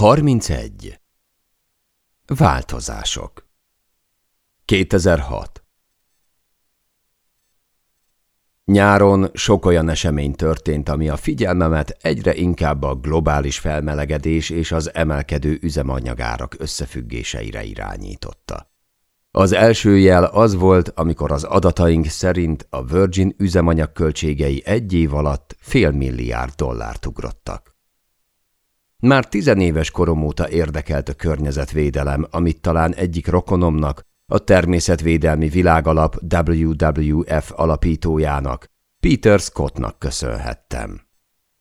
31. Változások 2006 Nyáron sok olyan esemény történt, ami a figyelmemet egyre inkább a globális felmelegedés és az emelkedő üzemanyagárak összefüggéseire irányította. Az első jel az volt, amikor az adataink szerint a Virgin üzemanyag költségei egy év alatt fél milliárd dollárt ugrottak. Már tizenéves korom óta érdekelt a környezetvédelem, amit talán egyik rokonomnak, a Természetvédelmi Világalap WWF alapítójának, Peter Scottnak köszönhettem.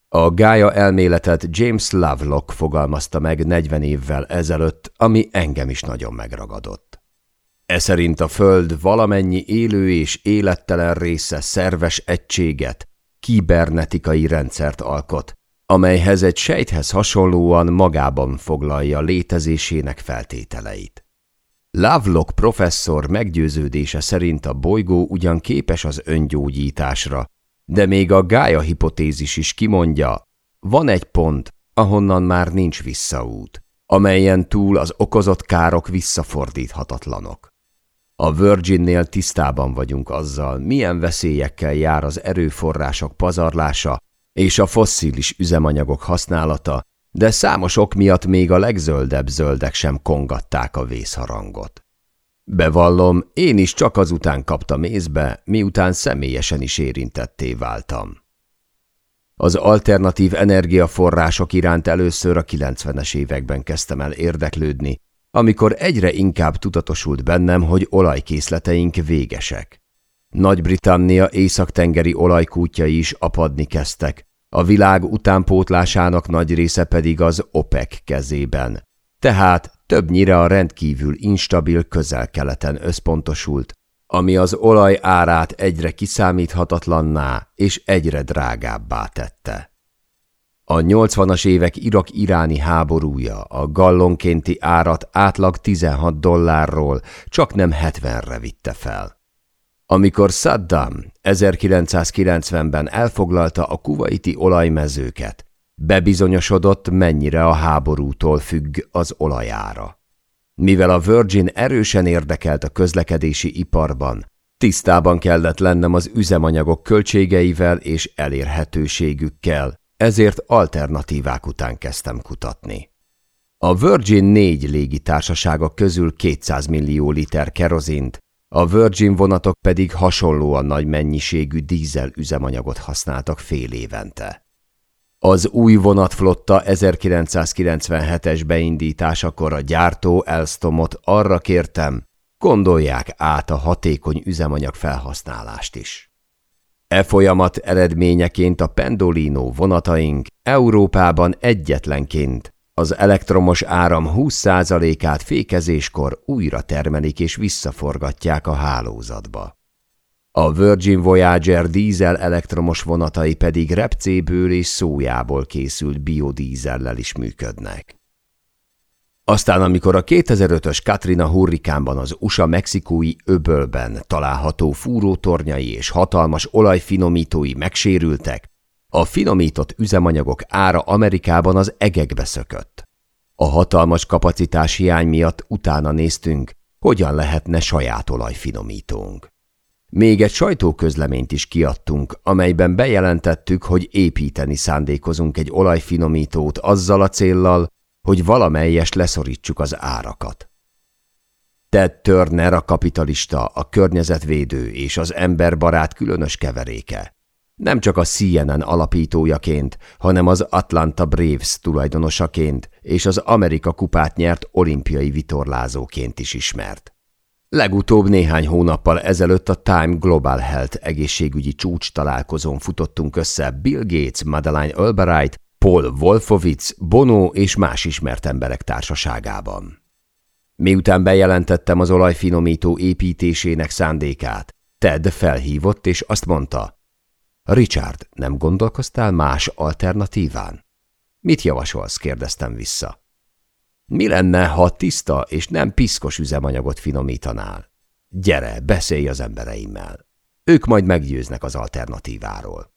A gája elméletet James Lovelock fogalmazta meg 40 évvel ezelőtt, ami engem is nagyon megragadott. E szerint a Föld valamennyi élő és élettelen része szerves egységet, kibernetikai rendszert alkot, amelyhez egy sejthez hasonlóan magában foglalja létezésének feltételeit. Lovelock professzor meggyőződése szerint a bolygó ugyan képes az öngyógyításra, de még a gája hipotézis is kimondja, van egy pont, ahonnan már nincs visszaút, amelyen túl az okozott károk visszafordíthatatlanok. A Virginnél tisztában vagyunk azzal, milyen veszélyekkel jár az erőforrások pazarlása és a fosszilis üzemanyagok használata, de számos ok miatt még a legzöldebb zöldek sem kongatták a vészharangot. Bevallom, én is csak azután kaptam észbe, miután személyesen is érintetté váltam. Az alternatív energiaforrások iránt először a 90-es években kezdtem el érdeklődni, amikor egyre inkább tudatosult bennem, hogy olajkészleteink végesek. Nagy-Britannia északtengeri olajkútjai is apadni kezdtek, a világ utánpótlásának nagy része pedig az OPEC kezében. Tehát többnyire a rendkívül instabil közel-keleten összpontosult, ami az olaj árát egyre kiszámíthatatlanná és egyre drágábbá tette. A 80-as évek Irak-iráni háborúja a gallonkénti árat átlag 16 dollárról csak nem 70-re vitte fel. Amikor Saddam 1990-ben elfoglalta a kuvaiti olajmezőket, bebizonyosodott, mennyire a háborútól függ az olajára. Mivel a Virgin erősen érdekelt a közlekedési iparban, tisztában kellett lennem az üzemanyagok költségeivel és elérhetőségükkel, ezért alternatívák után kezdtem kutatni. A Virgin négy légitársasága közül 200 millió liter kerozint, a Virgin vonatok pedig hasonlóan nagy mennyiségű dízel üzemanyagot használtak fél évente. Az új vonatflotta 1997-es beindításakor a gyártó Elstomot arra kértem, gondolják át a hatékony üzemanyag felhasználást is. E folyamat eredményeként a Pendolino vonataink Európában egyetlenként az elektromos áram 20%-át fékezéskor újra termelik és visszaforgatják a hálózatba. A Virgin Voyager dízel elektromos vonatai pedig repcéből és szójából készült biodízellel is működnek. Aztán, amikor a 2005-ös Katrina hurrikánban az USA-mexikói öbölben található fúrótornyai és hatalmas olajfinomítói megsérültek, a finomított üzemanyagok ára Amerikában az egekbe szökött. A hatalmas kapacitás hiány miatt utána néztünk, hogyan lehetne saját olajfinomítónk. Még egy sajtóközleményt is kiadtunk, amelyben bejelentettük, hogy építeni szándékozunk egy olajfinomítót azzal a céllal, hogy valamelyes leszorítsuk az árakat. Ted Turner a kapitalista, a környezetvédő és az emberbarát különös keveréke. Nem csak a CNN alapítójaként, hanem az Atlanta Braves tulajdonosaként és az Amerika kupát nyert olimpiai vitorlázóként is ismert. Legutóbb néhány hónappal ezelőtt a Time Global Health egészségügyi csúcs találkozón futottunk össze Bill Gates, Madeleine Albright, Paul Wolfowitz, Bono és más ismert emberek társaságában. Miután bejelentettem az olajfinomító építésének szándékát, Ted felhívott és azt mondta, Richard, nem gondolkoztál más alternatíván? Mit javasolsz? kérdeztem vissza. Mi lenne, ha tiszta és nem piszkos üzemanyagot finomítanál? Gyere, beszélj az embereimmel. Ők majd meggyőznek az alternatíváról.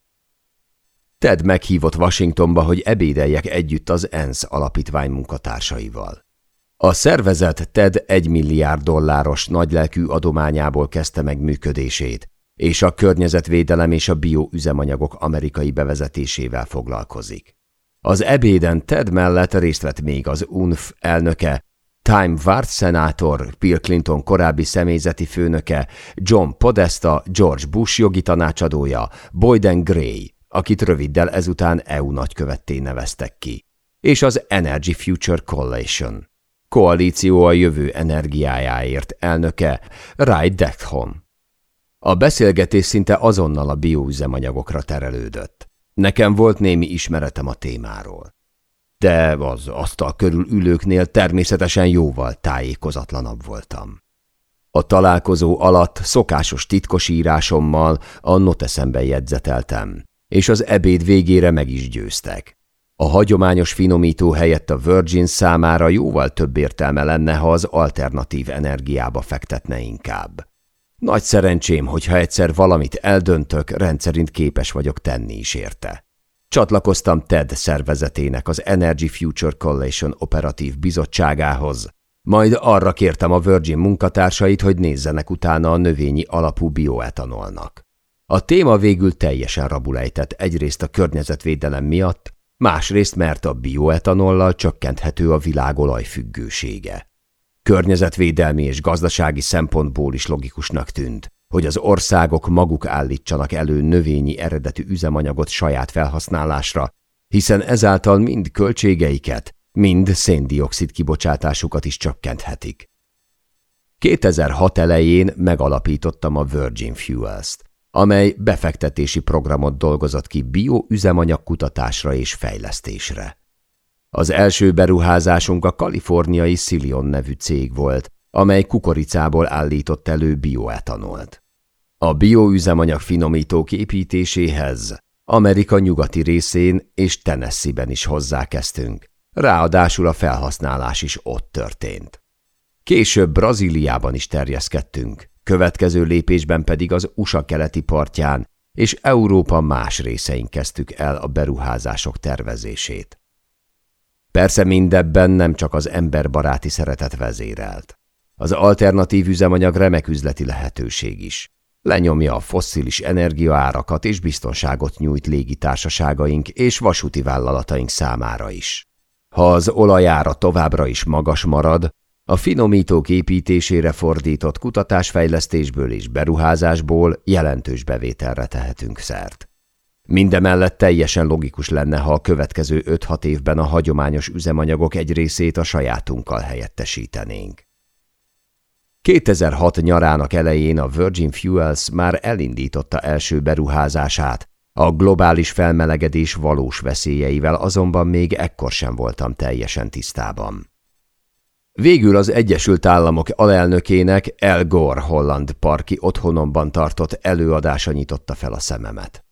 Ted meghívott Washingtonba, hogy ebédeljek együtt az ENSZ alapítvány munkatársaival. A szervezet TED 1 milliárd dolláros nagylelkű adományából kezdte meg működését, és a környezetvédelem és a bioüzemanyagok amerikai bevezetésével foglalkozik. Az ebéden Ted mellett részt vett még az UNF elnöke, Time Ward szenátor, Bill Clinton korábbi személyzeti főnöke, John Podesta, George Bush jogi tanácsadója, Boyden Gray, akit röviddel ezután EU nagykövetté neveztek ki, és az Energy Future Coalition, koalíció a jövő energiájáért elnöke, Ray Deckhon. A beszélgetés szinte azonnal a bioüzemanyagokra terelődött. Nekem volt némi ismeretem a témáról. De az asztal körül ülőknél természetesen jóval tájékozatlanabb voltam. A találkozó alatt szokásos titkosírásommal a noteszemben jegyzeteltem, és az ebéd végére meg is győztek. A hagyományos finomító helyett a Virgin számára jóval több értelme lenne, ha az alternatív energiába fektetne inkább. Nagy szerencsém, hogyha egyszer valamit eldöntök, rendszerint képes vagyok tenni is érte. Csatlakoztam TED szervezetének az Energy Future Coalition operatív bizottságához, majd arra kértem a Virgin munkatársait, hogy nézzenek utána a növényi alapú bioetanolnak. A téma végül teljesen rabulejtett egyrészt a környezetvédelem miatt, másrészt mert a bioetanollal csökkenthető a világolaj függősége. Környezetvédelmi és gazdasági szempontból is logikusnak tűnt, hogy az országok maguk állítsanak elő növényi eredetű üzemanyagot saját felhasználásra, hiszen ezáltal mind költségeiket, mind széndiokszid kibocsátásukat is csökkenthetik. 2006 elején megalapítottam a Virgin Fuels-t, amely befektetési programot dolgozott ki bioüzemanyag kutatásra és fejlesztésre. Az első beruházásunk a kaliforniai Silion nevű cég volt, amely kukoricából állított elő bioetanolt. A bioüzemanyag finomítók építéséhez Amerika nyugati részén és Tennessee-ben is hozzákezdtünk, ráadásul a felhasználás is ott történt. Később Brazíliában is terjeszkedtünk, következő lépésben pedig az USA keleti partján és Európa más részein kezdtük el a beruházások tervezését. Persze mindebben nem csak az emberbaráti szeretet vezérelt. Az alternatív üzemanyag remek üzleti lehetőség is. Lenyomja a fosszilis energiaárakat és biztonságot nyújt légitársaságaink és vasúti vállalataink számára is. Ha az olajára továbbra is magas marad, a finomítók építésére fordított kutatásfejlesztésből és beruházásból jelentős bevételre tehetünk szert. Mindemellett teljesen logikus lenne, ha a következő 5-6 évben a hagyományos üzemanyagok egy részét a sajátunkkal helyettesítenénk. 2006 nyarának elején a Virgin Fuels már elindította első beruházását, a globális felmelegedés valós veszélyeivel azonban még ekkor sem voltam teljesen tisztában. Végül az Egyesült Államok alelnökének El Gore holland parki otthonomban tartott előadása nyitotta fel a szememet.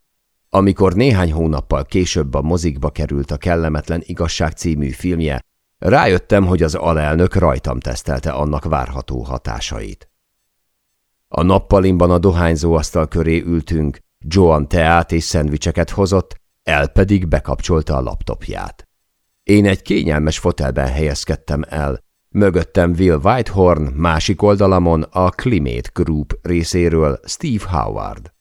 Amikor néhány hónappal később a mozikba került a Kellemetlen Igazság című filmje, rájöttem, hogy az alelnök rajtam tesztelte annak várható hatásait. A nappalimban a dohányzóasztal köré ültünk, Joan teát és szendvicseket hozott, el pedig bekapcsolta a laptopját. Én egy kényelmes fotelben helyezkedtem el, mögöttem Will Whitehorn, másik oldalamon a Climate Group részéről Steve Howard.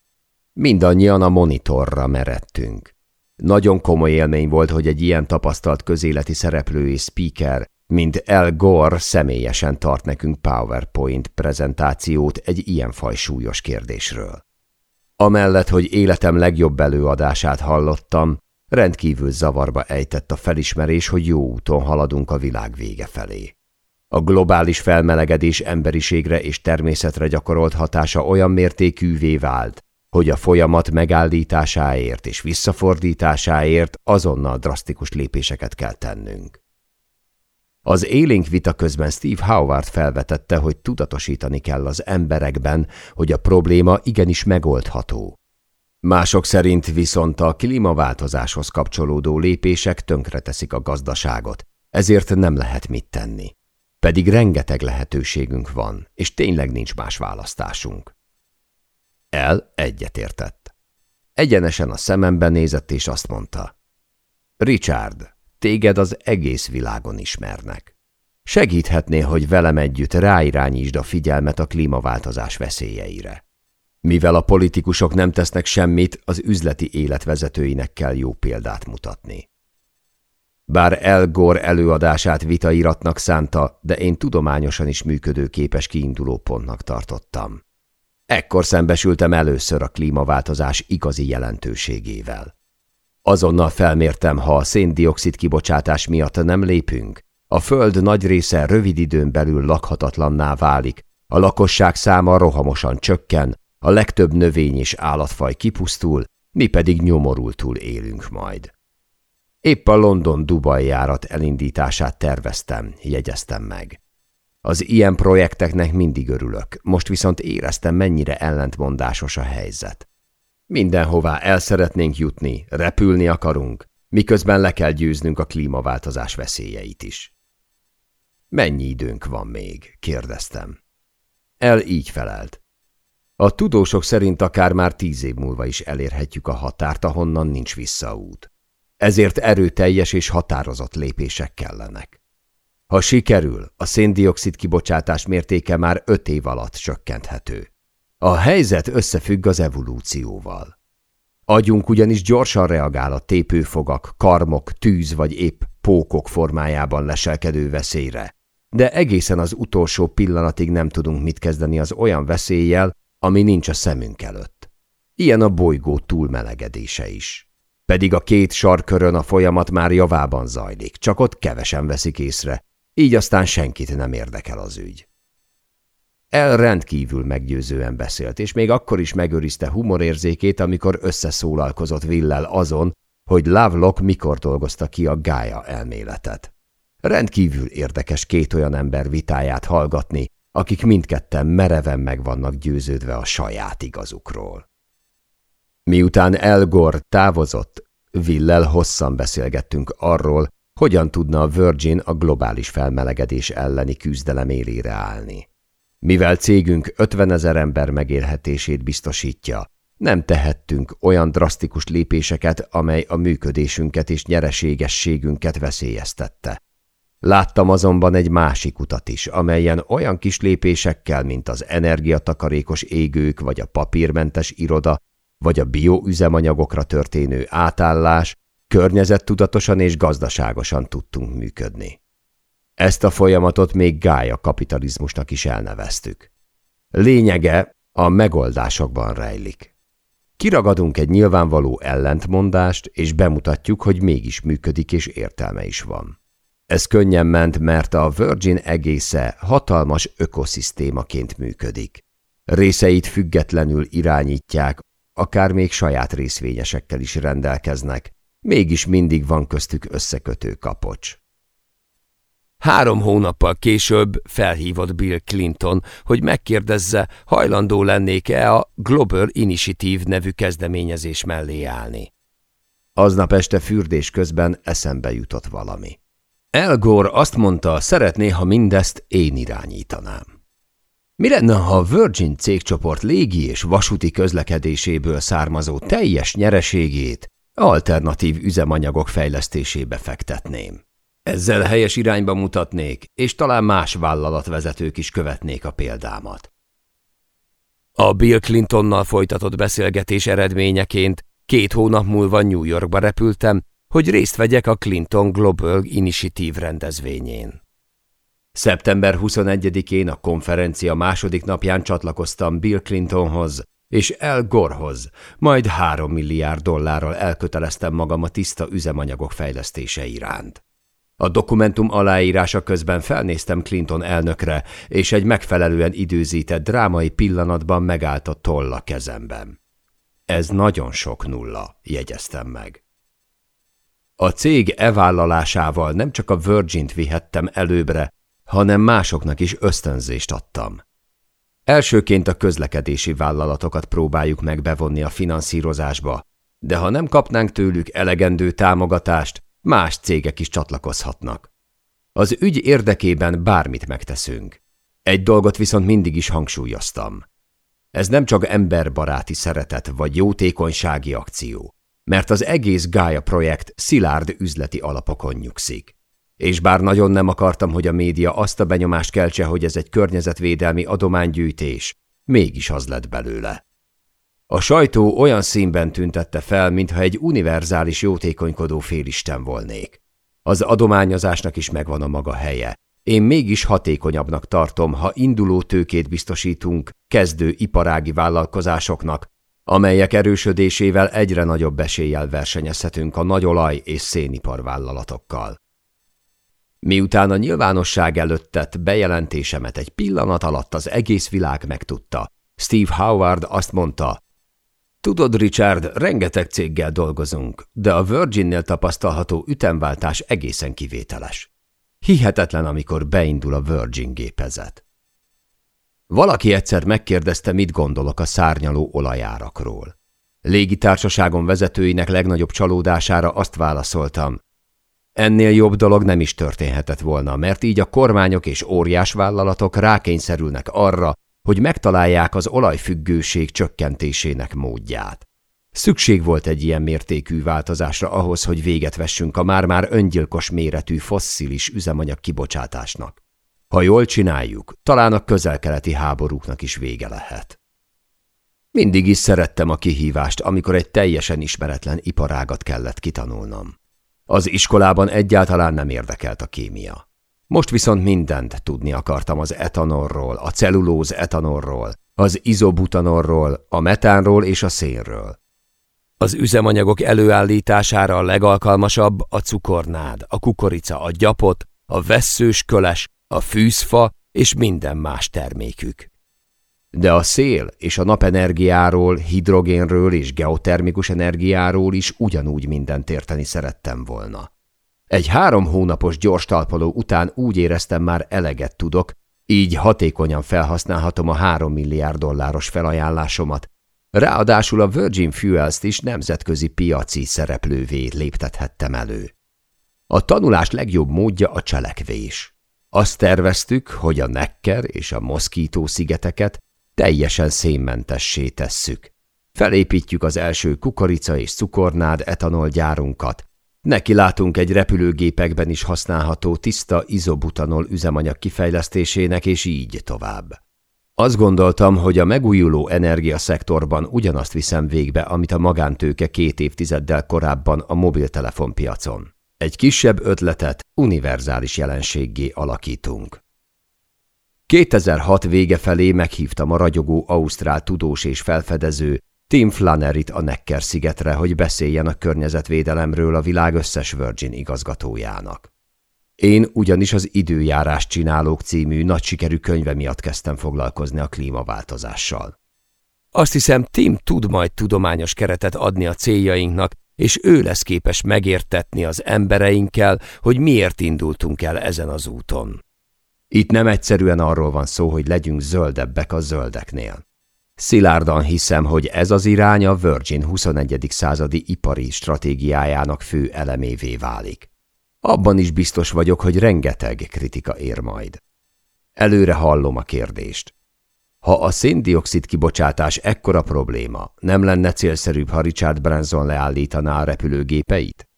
Mindannyian a monitorra meredtünk. Nagyon komoly élmény volt, hogy egy ilyen tapasztalt közéleti szereplő és speaker, mint El Gore személyesen tart nekünk PowerPoint prezentációt egy ilyen fajsúlyos kérdésről. Amellett, hogy életem legjobb előadását hallottam, rendkívül zavarba ejtett a felismerés, hogy jó úton haladunk a világ vége felé. A globális felmelegedés emberiségre és természetre gyakorolt hatása olyan mértékűvé vált, hogy a folyamat megállításáért és visszafordításáért azonnal drasztikus lépéseket kell tennünk. Az élénk vita közben Steve Howard felvetette, hogy tudatosítani kell az emberekben, hogy a probléma igenis megoldható. Mások szerint viszont a klímaváltozáshoz kapcsolódó lépések tönkreteszik a gazdaságot, ezért nem lehet mit tenni. Pedig rengeteg lehetőségünk van, és tényleg nincs más választásunk. El egyetértett. egyenesen a szemembe nézett, és azt mondta. Richard, téged az egész világon ismernek. Segíthetné, hogy velem együtt ráirányítsd a figyelmet a klímaváltozás veszélyeire. Mivel a politikusok nem tesznek semmit, az üzleti életvezetőinek kell jó példát mutatni. Bár El Gore előadását vitairatnak szánta, de én tudományosan is működőképes kiinduló pontnak tartottam. Ekkor szembesültem először a klímaváltozás igazi jelentőségével. Azonnal felmértem, ha a széndiokszid kibocsátás miatt nem lépünk, a föld nagy része rövid időn belül lakhatatlanná válik, a lakosság száma rohamosan csökken, a legtöbb növény és állatfaj kipusztul, mi pedig nyomorultul élünk majd. Épp a London-Dubaj járat elindítását terveztem, jegyeztem meg. Az ilyen projekteknek mindig örülök, most viszont éreztem, mennyire ellentmondásos a helyzet. Mindenhová el szeretnénk jutni, repülni akarunk, miközben le kell győznünk a klímaváltozás veszélyeit is. Mennyi időnk van még? kérdeztem. El így felelt. A tudósok szerint akár már tíz év múlva is elérhetjük a határt, ahonnan nincs visszaút. Ezért erőteljes és határozott lépések kellenek. Ha sikerül, a széndiokszid kibocsátás mértéke már öt év alatt csökkenthető. A helyzet összefügg az evolúcióval. Agyunk ugyanis gyorsan reagál a tépőfogak, karmok, tűz vagy épp pókok formájában leselkedő veszélyre, de egészen az utolsó pillanatig nem tudunk mit kezdeni az olyan veszéllyel, ami nincs a szemünk előtt. Ilyen a bolygó túlmelegedése is. Pedig a két sarkörön a folyamat már javában zajlik, csak ott kevesen veszik észre, így aztán senkit nem érdekel az ügy. El rendkívül meggyőzően beszélt, és még akkor is megőrizte humorérzékét, amikor összeszólalkozott Villel azon, hogy Lovelock mikor dolgozta ki a gája elméletet. Rendkívül érdekes két olyan ember vitáját hallgatni, akik mindketten mereven meg vannak győződve a saját igazukról. Miután Elgor távozott, Villel hosszan beszélgettünk arról, hogyan tudna a Virgin a globális felmelegedés elleni küzdelem élére állni. Mivel cégünk 50 ezer ember megélhetését biztosítja, nem tehettünk olyan drasztikus lépéseket, amely a működésünket és nyereségességünket veszélyeztette. Láttam azonban egy másik utat is, amelyen olyan kis lépésekkel, mint az energiatakarékos égők, vagy a papírmentes iroda, vagy a bioüzemanyagokra történő átállás, környezettudatosan és gazdaságosan tudtunk működni. Ezt a folyamatot még gája kapitalizmusnak is elneveztük. Lényege a megoldásokban rejlik. Kiragadunk egy nyilvánvaló ellentmondást, és bemutatjuk, hogy mégis működik és értelme is van. Ez könnyen ment, mert a Virgin egésze hatalmas ökoszisztémaként működik. Részeit függetlenül irányítják, akár még saját részvényesekkel is rendelkeznek, mégis mindig van köztük összekötő kapocs. Három hónappal később felhívott Bill Clinton, hogy megkérdezze, hajlandó lennék-e a Global Initiative nevű kezdeményezés mellé állni. Aznap este fürdés közben eszembe jutott valami. El Gore azt mondta, szeretné, ha mindezt én irányítanám. Mi lenne, ha a Virgin cégcsoport légi és vasúti közlekedéséből származó teljes nyereségét alternatív üzemanyagok fejlesztésébe fektetném? Ezzel helyes irányba mutatnék, és talán más vállalatvezetők is követnék a példámat. A Bill Clintonnal folytatott beszélgetés eredményeként két hónap múlva New Yorkba repültem, hogy részt vegyek a Clinton Global Initiative rendezvényén. Szeptember 21-én a konferencia második napján csatlakoztam Bill Clintonhoz és El majd három milliárd dollárral elköteleztem magam a tiszta üzemanyagok fejlesztése iránt. A dokumentum aláírása közben felnéztem Clinton elnökre, és egy megfelelően időzített drámai pillanatban megállt a tolla kezemben. Ez nagyon sok nulla, jegyeztem meg. A cég e-vállalásával nem csak a Virgin-t vihettem előbbre, hanem másoknak is ösztönzést adtam. Elsőként a közlekedési vállalatokat próbáljuk meg bevonni a finanszírozásba, de ha nem kapnánk tőlük elegendő támogatást, más cégek is csatlakozhatnak. Az ügy érdekében bármit megteszünk. Egy dolgot viszont mindig is hangsúlyoztam. Ez nem csak emberbaráti szeretet vagy jótékonysági akció, mert az egész Gaia projekt szilárd üzleti alapokon nyugszik. És bár nagyon nem akartam, hogy a média azt a benyomást keltse, hogy ez egy környezetvédelmi adománygyűjtés, mégis az lett belőle. A sajtó olyan színben tüntette fel, mintha egy univerzális jótékonykodó félisten volnék. Az adományozásnak is megvan a maga helye. Én mégis hatékonyabbnak tartom, ha induló tőkét biztosítunk kezdő iparági vállalkozásoknak, amelyek erősödésével egyre nagyobb eséllyel versenyezhetünk a nagyolaj és szénipar vállalatokkal. Miután a nyilvánosság előtt tett bejelentésemet egy pillanat alatt az egész világ megtudta, Steve Howard azt mondta, Tudod, Richard, rengeteg céggel dolgozunk, de a Virginnél tapasztalható ütemváltás egészen kivételes. Hihetetlen, amikor beindul a Virgin gépezet. Valaki egyszer megkérdezte, mit gondolok a szárnyaló olajárakról. Légitársaságon vezetőinek legnagyobb csalódására azt válaszoltam, Ennél jobb dolog nem is történhetett volna, mert így a kormányok és óriás vállalatok rákényszerülnek arra, hogy megtalálják az olajfüggőség csökkentésének módját. Szükség volt egy ilyen mértékű változásra ahhoz, hogy véget vessünk a már-már öngyilkos méretű fosszilis üzemanyag kibocsátásnak. Ha jól csináljuk, talán a közelkeleti háborúknak is vége lehet. Mindig is szerettem a kihívást, amikor egy teljesen ismeretlen iparágat kellett kitanulnom. Az iskolában egyáltalán nem érdekelt a kémia. Most viszont mindent tudni akartam az etanolról, a cellulóz etanolról, az izobutanorról, a metánról és a szénről. Az üzemanyagok előállítására a legalkalmasabb a cukornád, a kukorica, a gyapot, a vesszős köles, a fűzfa és minden más termékük. De a szél és a napenergiáról, hidrogénről és geotermikus energiáról is ugyanúgy mindent érteni szerettem volna. Egy három hónapos gyors talpaló után úgy éreztem már eleget tudok, így hatékonyan felhasználhatom a három milliárd dolláros felajánlásomat. Ráadásul a Virgin Fuels-t is nemzetközi piaci szereplővé léptethettem elő. A tanulás legjobb módja a cselekvés. Azt terveztük, hogy a Necker és a Moszkító szigeteket teljesen szénmentessé tesszük. Felépítjük az első kukorica és cukornád etanolgyárunkat, Neki látunk egy repülőgépekben is használható tiszta izobutanol üzemanyag kifejlesztésének, és így tovább. Azt gondoltam, hogy a megújuló energiaszektorban ugyanazt viszem végbe, amit a magántőke két évtizeddel korábban a mobiltelefonpiacon. Egy kisebb ötletet univerzális jelenséggé alakítunk. 2006 vége felé meghívtam a ragyogó ausztrál tudós és felfedező Tim Flannerit a Necker szigetre, hogy beszéljen a környezetvédelemről a világ összes Virgin igazgatójának. Én ugyanis az Időjárás csinálók című nagy sikerű könyve miatt kezdtem foglalkozni a klímaváltozással. Azt hiszem, Tim tud majd tudományos keretet adni a céljainknak, és ő lesz képes megértetni az embereinkkel, hogy miért indultunk el ezen az úton. Itt nem egyszerűen arról van szó, hogy legyünk zöldebbek a zöldeknél. Szilárdan hiszem, hogy ez az irány a Virgin 21. századi ipari stratégiájának fő elemévé válik. Abban is biztos vagyok, hogy rengeteg kritika ér majd. Előre hallom a kérdést. Ha a széndiokszid kibocsátás ekkora probléma, nem lenne célszerűbb, ha Richard Branson leállítaná a repülőgépeit?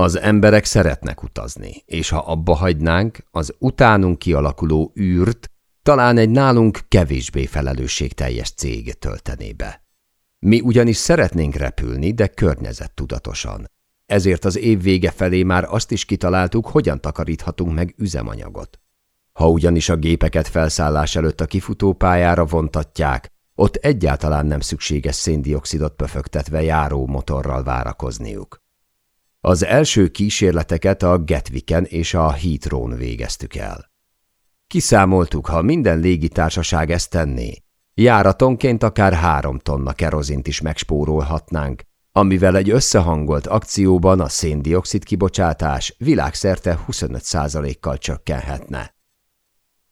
Az emberek szeretnek utazni, és ha abba hagynánk, az utánunk kialakuló űrt talán egy nálunk kevésbé felelősségteljes cég töltené be. Mi ugyanis szeretnénk repülni, de környezettudatosan. Ezért az év vége felé már azt is kitaláltuk, hogyan takaríthatunk meg üzemanyagot. Ha ugyanis a gépeket felszállás előtt a kifutópályára vontatják, ott egyáltalán nem szükséges széndiokszidot pöfögtetve járó motorral várakozniuk. Az első kísérleteket a Getviken és a Heathrow-n végeztük el. Kiszámoltuk, ha minden légitársaság ezt tenné. Járatonként akár három tonna kerozint is megspórolhatnánk, amivel egy összehangolt akcióban a széndiokszid kibocsátás világszerte 25%-kal csökkenhetne.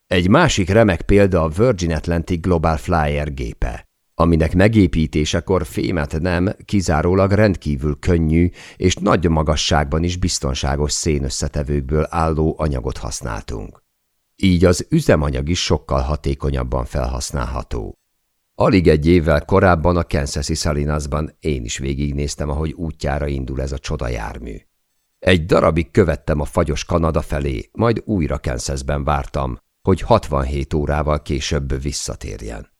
Egy másik remek példa a Virgin Atlantic Global Flyer gépe, aminek megépítésekor fémet nem, kizárólag rendkívül könnyű és nagy magasságban is biztonságos szénösszetevőkből álló anyagot használtunk így az üzemanyag is sokkal hatékonyabban felhasználható. Alig egy évvel korábban a Kansas-i Salinasban én is végignéztem, ahogy útjára indul ez a csoda jármű. Egy darabig követtem a fagyos Kanada felé, majd újra Kansasben vártam, hogy 67 órával később visszatérjen.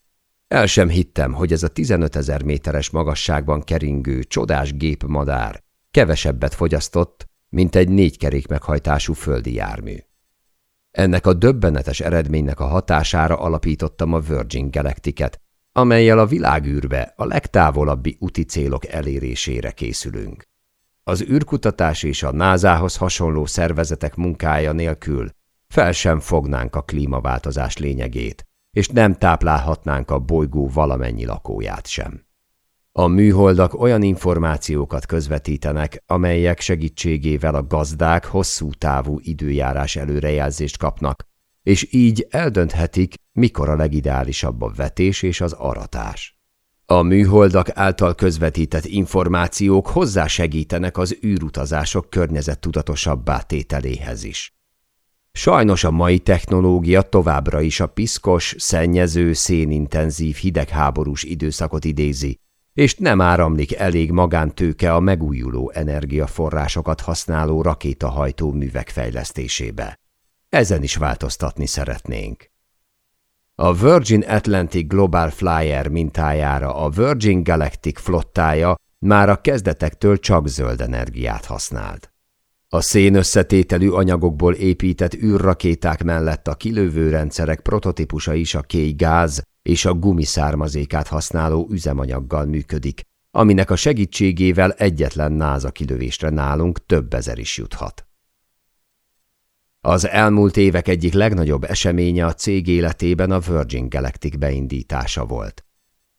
El sem hittem, hogy ez a 15 ezer méteres magasságban keringő, csodás gépmadár kevesebbet fogyasztott, mint egy négykerék meghajtású földi jármű. Ennek a döbbenetes eredménynek a hatására alapítottam a Virgin Galactic-et, amelyel a világűrbe a legtávolabbi úti célok elérésére készülünk. Az űrkutatás és a názához hasonló szervezetek munkája nélkül fel sem fognánk a klímaváltozás lényegét, és nem táplálhatnánk a bolygó valamennyi lakóját sem. A műholdak olyan információkat közvetítenek, amelyek segítségével a gazdák hosszú távú időjárás előrejelzést kapnak, és így eldönthetik, mikor a legideálisabb a vetés és az aratás. A műholdak által közvetített információk hozzásegítenek az űrutazások környezettudatosabbá tételéhez is. Sajnos a mai technológia továbbra is a piszkos, szennyező, szénintenzív hidegháborús időszakot idézi, és nem áramlik elég magántőke a megújuló energiaforrásokat használó rakétahajtó művek fejlesztésébe. Ezen is változtatni szeretnénk. A Virgin Atlantic Global Flyer mintájára a Virgin Galactic flottája már a kezdetektől csak zöld energiát használt. A szénösszetételű anyagokból épített űrrakéták mellett a kilövő rendszerek prototípusa is a kéj gáz és a gumiszármazékát használó üzemanyaggal működik, aminek a segítségével egyetlen náza kilövésre nálunk több ezer is juthat. Az elmúlt évek egyik legnagyobb eseménye a cég életében a Virgin Galactic beindítása volt.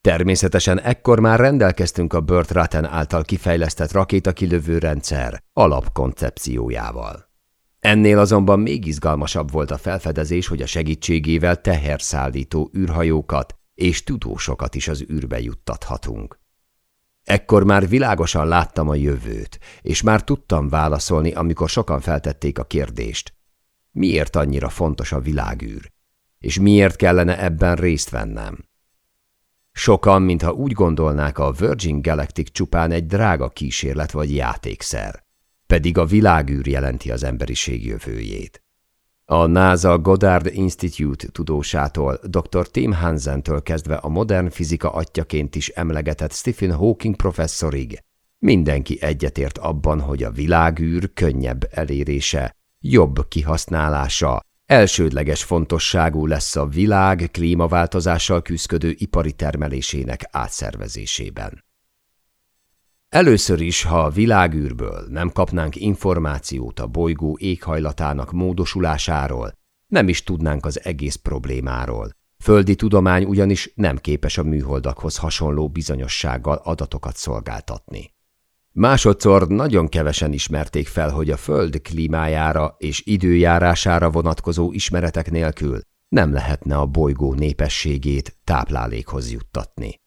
Természetesen ekkor már rendelkeztünk a Burt Ratten által kifejlesztett rakétakilövő rendszer alapkoncepciójával. Ennél azonban még izgalmasabb volt a felfedezés, hogy a segítségével teherszállító űrhajókat és tudósokat is az űrbe juttathatunk. Ekkor már világosan láttam a jövőt, és már tudtam válaszolni, amikor sokan feltették a kérdést. Miért annyira fontos a világűr? És miért kellene ebben részt vennem? Sokan, mintha úgy gondolnák, a Virgin Galactic csupán egy drága kísérlet vagy játékszer pedig a világűr jelenti az emberiség jövőjét. A NASA Goddard Institute tudósától, dr. Tim Hansentől kezdve a modern fizika atyaként is emlegetett Stephen Hawking professzorig, mindenki egyetért abban, hogy a világűr könnyebb elérése, jobb kihasználása, elsődleges fontosságú lesz a világ klímaváltozással küzdködő ipari termelésének átszervezésében. Először is, ha a világűrből nem kapnánk információt a bolygó éghajlatának módosulásáról, nem is tudnánk az egész problémáról. Földi tudomány ugyanis nem képes a műholdakhoz hasonló bizonyossággal adatokat szolgáltatni. Másodszor nagyon kevesen ismerték fel, hogy a Föld klímájára és időjárására vonatkozó ismeretek nélkül nem lehetne a bolygó népességét táplálékhoz juttatni.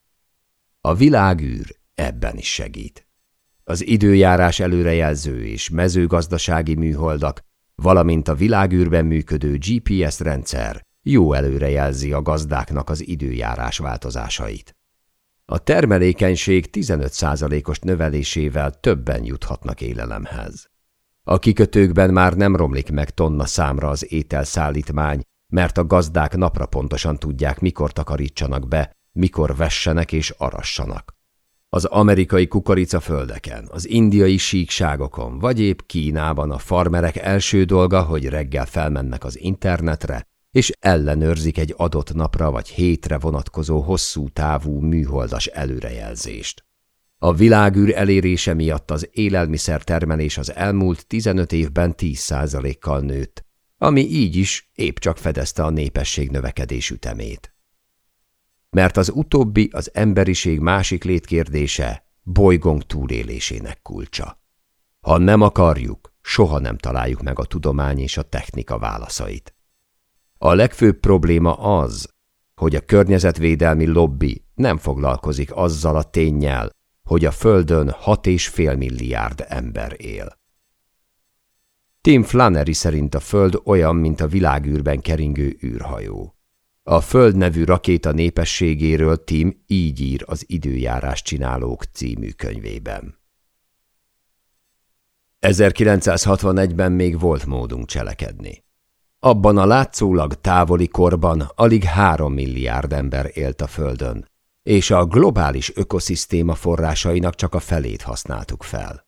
A világűr ebben is segít. Az időjárás előrejelző és mezőgazdasági műholdak, valamint a világűrben működő GPS rendszer jó előrejelzi a gazdáknak az időjárás változásait. A termelékenység 15%-os növelésével többen juthatnak élelemhez. A kikötőkben már nem romlik meg tonna számra az ételszállítmány, mert a gazdák napra pontosan tudják, mikor takarítsanak be, mikor vessenek és arassanak az amerikai kukoricaföldeken, az indiai síkságokon, vagy épp Kínában a farmerek első dolga, hogy reggel felmennek az internetre, és ellenőrzik egy adott napra vagy hétre vonatkozó hosszú távú műholdas előrejelzést. A világűr elérése miatt az élelmiszertermelés az elmúlt 15 évben 10%-kal nőtt, ami így is épp csak fedezte a népesség növekedés ütemét mert az utóbbi az emberiség másik létkérdése, bolygónk túlélésének kulcsa. Ha nem akarjuk, soha nem találjuk meg a tudomány és a technika válaszait. A legfőbb probléma az, hogy a környezetvédelmi lobby nem foglalkozik azzal a tényjel, hogy a Földön hat és fél milliárd ember él. Tim Flannery szerint a Föld olyan, mint a világűrben keringő űrhajó. A Föld nevű rakéta népességéről Tim így ír az Időjárás csinálók című könyvében. 1961-ben még volt módunk cselekedni. Abban a látszólag távoli korban alig három milliárd ember élt a Földön, és a globális ökoszisztéma forrásainak csak a felét használtuk fel.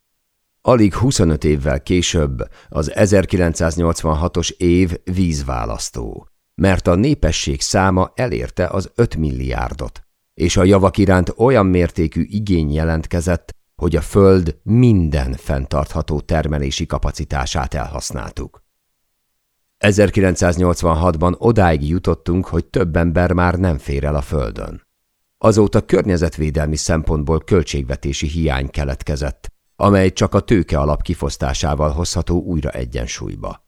Alig 25 évvel később az 1986-os év vízválasztó, mert a népesség száma elérte az 5 milliárdot, és a javak iránt olyan mértékű igény jelentkezett, hogy a Föld minden fenntartható termelési kapacitását elhasználtuk. 1986-ban odáig jutottunk, hogy több ember már nem fér el a Földön. Azóta környezetvédelmi szempontból költségvetési hiány keletkezett, amely csak a tőke alap kifosztásával hozható újra egyensúlyba.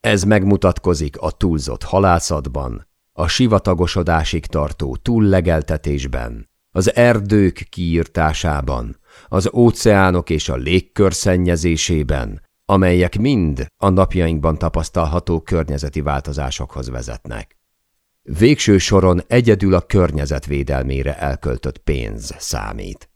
Ez megmutatkozik a túlzott halászatban, a sivatagosodásig tartó túllegeltetésben, az erdők kiírtásában, az óceánok és a légkör szennyezésében, amelyek mind a napjainkban tapasztalható környezeti változásokhoz vezetnek. Végső soron egyedül a környezetvédelmére elköltött pénz számít.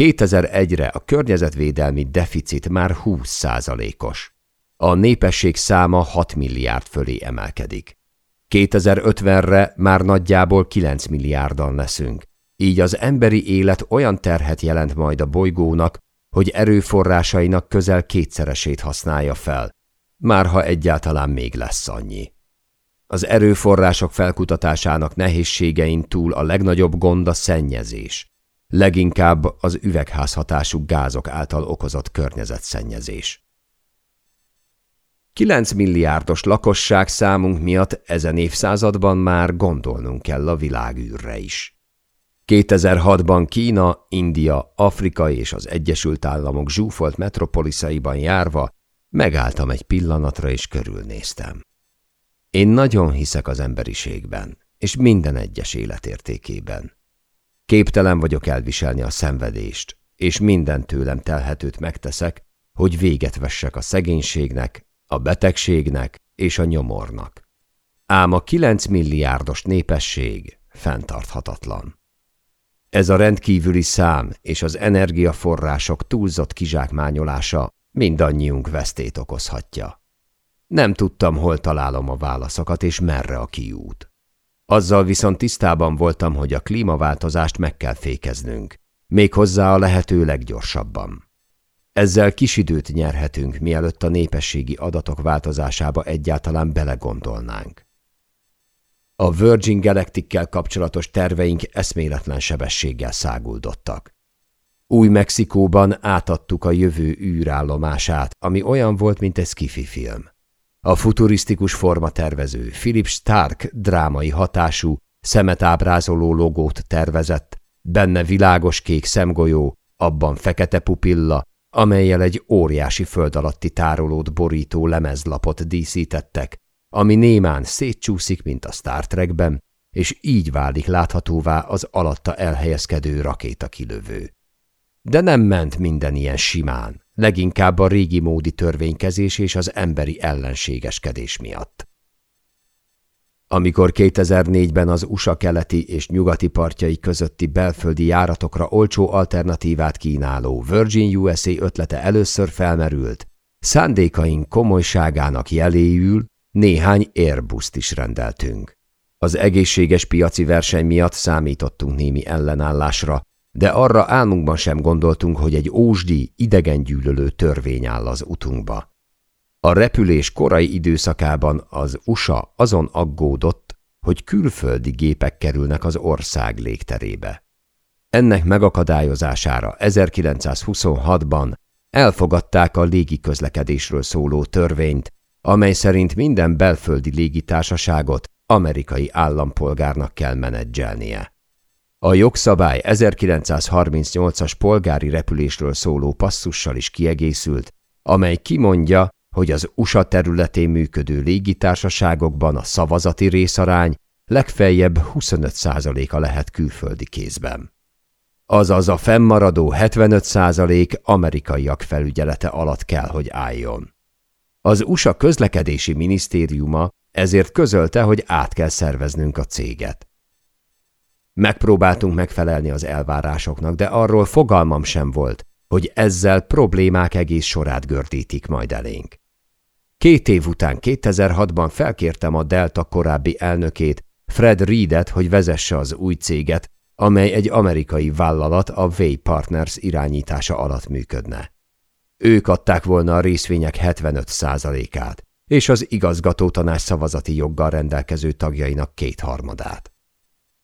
2001-re a környezetvédelmi deficit már 20 százalékos. A népesség száma 6 milliárd fölé emelkedik. 2050-re már nagyjából 9 milliárdan leszünk, így az emberi élet olyan terhet jelent majd a bolygónak, hogy erőforrásainak közel kétszeresét használja fel, már ha egyáltalán még lesz annyi. Az erőforrások felkutatásának nehézségein túl a legnagyobb gond a szennyezés leginkább az üvegházhatású gázok által okozott környezetszennyezés. 9 milliárdos lakosság számunk miatt ezen évszázadban már gondolnunk kell a világűrre is. 2006-ban Kína, India, Afrika és az Egyesült Államok zsúfolt metropoliszaiban járva megálltam egy pillanatra és körülnéztem. Én nagyon hiszek az emberiségben, és minden egyes életértékében. Képtelen vagyok elviselni a szenvedést, és minden tőlem telhetőt megteszek, hogy véget vessek a szegénységnek, a betegségnek és a nyomornak. Ám a kilenc milliárdos népesség fenntarthatatlan. Ez a rendkívüli szám és az energiaforrások túlzott kizsákmányolása mindannyiunk vesztét okozhatja. Nem tudtam, hol találom a válaszokat és merre a kiút. Azzal viszont tisztában voltam, hogy a klímaváltozást meg kell fékeznünk, méghozzá a lehető leggyorsabban. Ezzel kis időt nyerhetünk, mielőtt a népességi adatok változásába egyáltalán belegondolnánk. A Virgin Galactic-kel kapcsolatos terveink eszméletlen sebességgel száguldottak. Új-Mexikóban átadtuk a jövő űrállomását, ami olyan volt, mint egy skifi film. A futurisztikus formatervező Philip Stark drámai hatású, szemet ábrázoló logót tervezett, benne világos kék szemgolyó, abban fekete pupilla, amelyel egy óriási föld alatti tárolót borító lemezlapot díszítettek, ami némán szétcsúszik, mint a Star Trekben, és így válik láthatóvá az alatta elhelyezkedő rakéta kilövő. De nem ment minden ilyen simán leginkább a régi módi törvénykezés és az emberi ellenségeskedés miatt. Amikor 2004-ben az USA keleti és nyugati partjai közötti belföldi járatokra olcsó alternatívát kínáló Virgin USA ötlete először felmerült, szándékaink komolyságának jeléül néhány airbus is rendeltünk. Az egészséges piaci verseny miatt számítottunk némi ellenállásra, de arra álmunkban sem gondoltunk, hogy egy ósdi, idegengyűlölő törvény áll az utunkba. A repülés korai időszakában az USA azon aggódott, hogy külföldi gépek kerülnek az ország légterébe. Ennek megakadályozására 1926-ban elfogadták a légiközlekedésről szóló törvényt, amely szerint minden belföldi légitársaságot amerikai állampolgárnak kell menedzselnie. A jogszabály 1938-as polgári repülésről szóló passzussal is kiegészült, amely kimondja, hogy az USA területén működő légitársaságokban a szavazati részarány legfeljebb 25%-a lehet külföldi kézben. Azaz a fennmaradó 75% amerikaiak felügyelete alatt kell, hogy álljon. Az USA közlekedési minisztériuma ezért közölte, hogy át kell szerveznünk a céget. Megpróbáltunk megfelelni az elvárásoknak, de arról fogalmam sem volt, hogy ezzel problémák egész sorát gördítik majd elénk. Két év után 2006-ban felkértem a Delta korábbi elnökét, Fred Reedet, hogy vezesse az új céget, amely egy amerikai vállalat a Way Partners irányítása alatt működne. Ők adták volna a részvények 75%-át, és az igazgató tanács szavazati joggal rendelkező tagjainak kétharmadát.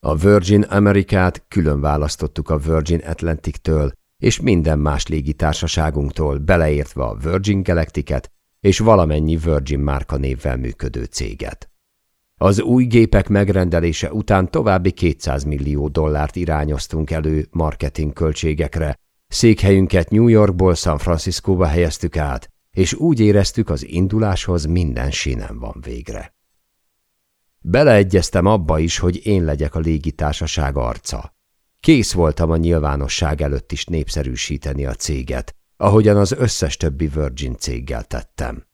A Virgin Amerikát külön választottuk a Virgin Atlantic-től, és minden más légitársaságunktól, beleértve a Virgin Galactic-et és valamennyi Virgin márka névvel működő céget. Az új gépek megrendelése után további 200 millió dollárt irányoztunk elő marketing költségekre, székhelyünket New Yorkból San Franciscóba helyeztük át, és úgy éreztük az induláshoz minden sinem van végre. Beleegyeztem abba is, hogy én legyek a légitársaság arca. Kész voltam a nyilvánosság előtt is népszerűsíteni a céget, ahogyan az összes többi Virgin céggel tettem.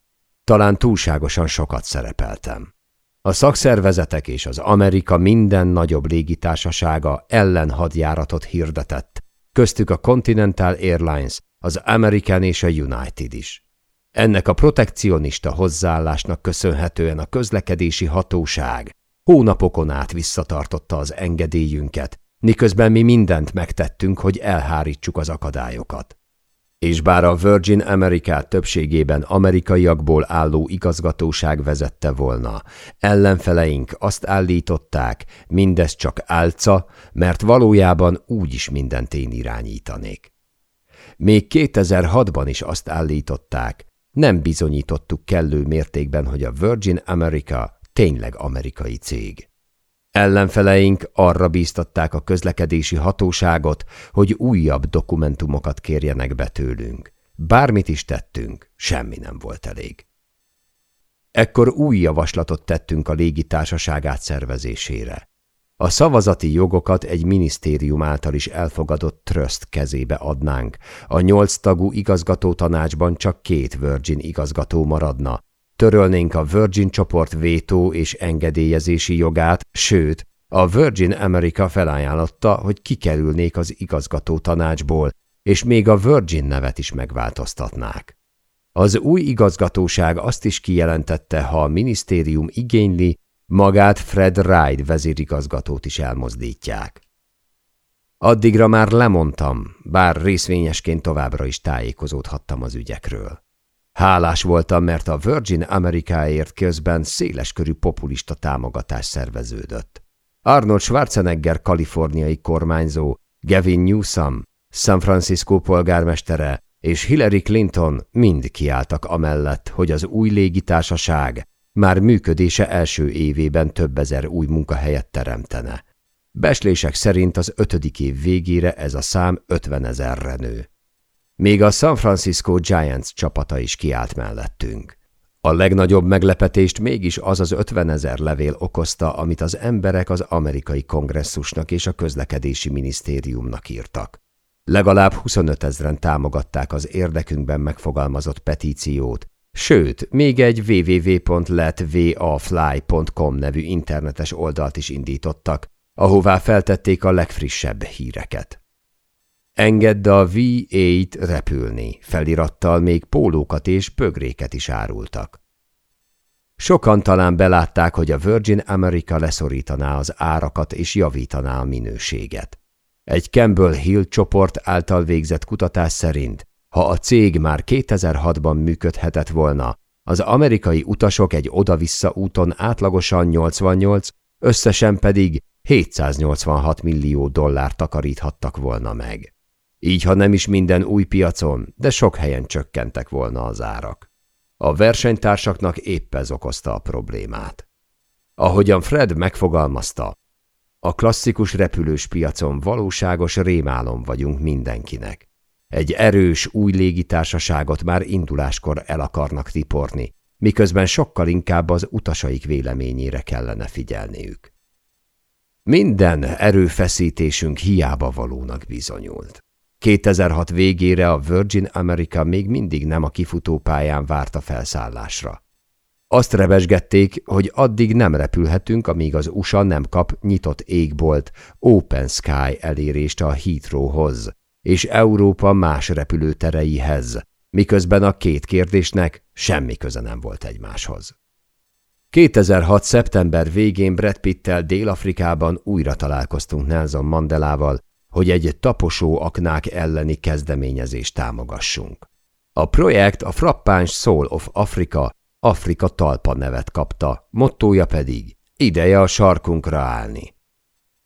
Talán túlságosan sokat szerepeltem. A szakszervezetek és az Amerika minden nagyobb légitársasága ellen hadjáratot hirdetett, köztük a Continental Airlines, az American és a United is. Ennek a protekcionista hozzáállásnak köszönhetően a közlekedési hatóság hónapokon át visszatartotta az engedélyünket, miközben mi mindent megtettünk, hogy elhárítsuk az akadályokat. És bár a Virgin Amerikát többségében amerikaiakból álló igazgatóság vezette volna, ellenfeleink azt állították, mindez csak álca, mert valójában úgyis mindent én irányítanék. Még 2006-ban is azt állították, nem bizonyítottuk kellő mértékben, hogy a Virgin America tényleg amerikai cég. Ellenfeleink arra bíztatták a közlekedési hatóságot, hogy újabb dokumentumokat kérjenek be tőlünk. Bármit is tettünk, semmi nem volt elég. Ekkor új javaslatot tettünk a légitársaság átszervezésére. A szavazati jogokat egy minisztérium által is elfogadott tröszt kezébe adnánk. A nyolc tagú igazgató tanácsban csak két Virgin igazgató maradna, Törölnénk a Virgin csoport vétó és engedélyezési jogát, sőt, a Virgin America felajánlotta, hogy kikerülnék az igazgató tanácsból, és még a Virgin nevet is megváltoztatnák. Az új igazgatóság azt is kijelentette, ha a minisztérium igényli, magát Fred Ride vezérigazgatót is elmozdítják. Addigra már lemondtam, bár részvényesként továbbra is tájékozódhattam az ügyekről. Hálás voltam, mert a Virgin Amerikáért közben széleskörű populista támogatás szerveződött. Arnold Schwarzenegger kaliforniai kormányzó, Gavin Newsom, San Francisco polgármestere és Hillary Clinton mind kiálltak amellett, hogy az új légitársaság már működése első évében több ezer új munkahelyet teremtene. Beslések szerint az ötödik év végére ez a szám 50 ezerre nő. Még a San Francisco Giants csapata is kiállt mellettünk. A legnagyobb meglepetést mégis az az 50 ezer levél okozta, amit az emberek az amerikai kongresszusnak és a közlekedési minisztériumnak írtak. Legalább 25 ezeren támogatták az érdekünkben megfogalmazott petíciót, sőt, még egy www.letvafly.com nevű internetes oldalt is indítottak, ahová feltették a legfrissebb híreket. Engedd a V8 repülni, felirattal még pólókat és pögréket is árultak. Sokan talán belátták, hogy a Virgin America leszorítaná az árakat és javítaná a minőséget. Egy Campbell Hill csoport által végzett kutatás szerint, ha a cég már 2006-ban működhetett volna, az amerikai utasok egy oda-vissza úton átlagosan 88, összesen pedig 786 millió dollárt takaríthattak volna meg. Így, ha nem is minden új piacon, de sok helyen csökkentek volna az árak. A versenytársaknak épp ez okozta a problémát. Ahogyan Fred megfogalmazta, a klasszikus repülős piacon valóságos rémálom vagyunk mindenkinek. Egy erős, új légitársaságot már induláskor el akarnak tiporni, miközben sokkal inkább az utasaik véleményére kellene figyelniük. Minden erőfeszítésünk hiába valónak bizonyult. 2006 végére a Virgin America még mindig nem a kifutópályán várt a felszállásra. Azt revesgették, hogy addig nem repülhetünk, amíg az USA nem kap nyitott égbolt, Open Sky elérést a Heathrowhoz és Európa más repülőtereihez, miközben a két kérdésnek semmi köze nem volt egymáshoz. 2006. szeptember végén Brad Pittel Dél-Afrikában újra találkoztunk Nelson Mandelával, hogy egy taposó aknák elleni kezdeményezést támogassunk. A projekt a frappáns Soul of Africa, Afrika talpa nevet kapta, mottója pedig ideje a sarkunkra állni.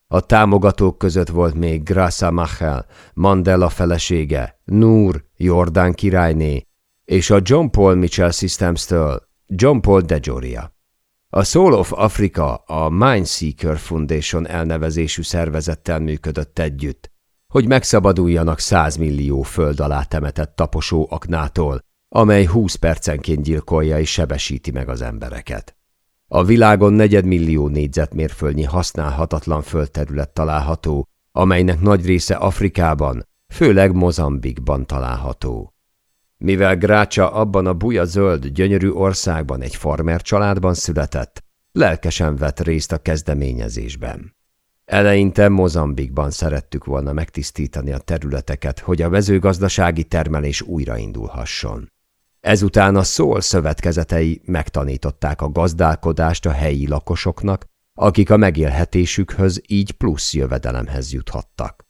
A támogatók között volt még Grasa Machel, Mandela felesége, Nur, Jordán királyné, és a John Paul Mitchell Systems-től John Paul DeJoria. A Soul of Africa a Mindseeker Foundation elnevezésű szervezettel működött együtt, hogy megszabaduljanak 100 millió föld alá temetett taposó aknától, amely 20 percenként gyilkolja és sebesíti meg az embereket. A világon negyedmillió négyzetmérföldnyi használhatatlan földterület található, amelynek nagy része Afrikában, főleg Mozambikban található. Mivel Grácsa abban a buja zöld, gyönyörű országban egy farmer családban született, lelkesen vett részt a kezdeményezésben. Eleinte Mozambikban szerettük volna megtisztítani a területeket, hogy a mezőgazdasági termelés újraindulhasson. Ezután a szól szövetkezetei megtanították a gazdálkodást a helyi lakosoknak, akik a megélhetésükhöz így plusz jövedelemhez juthattak.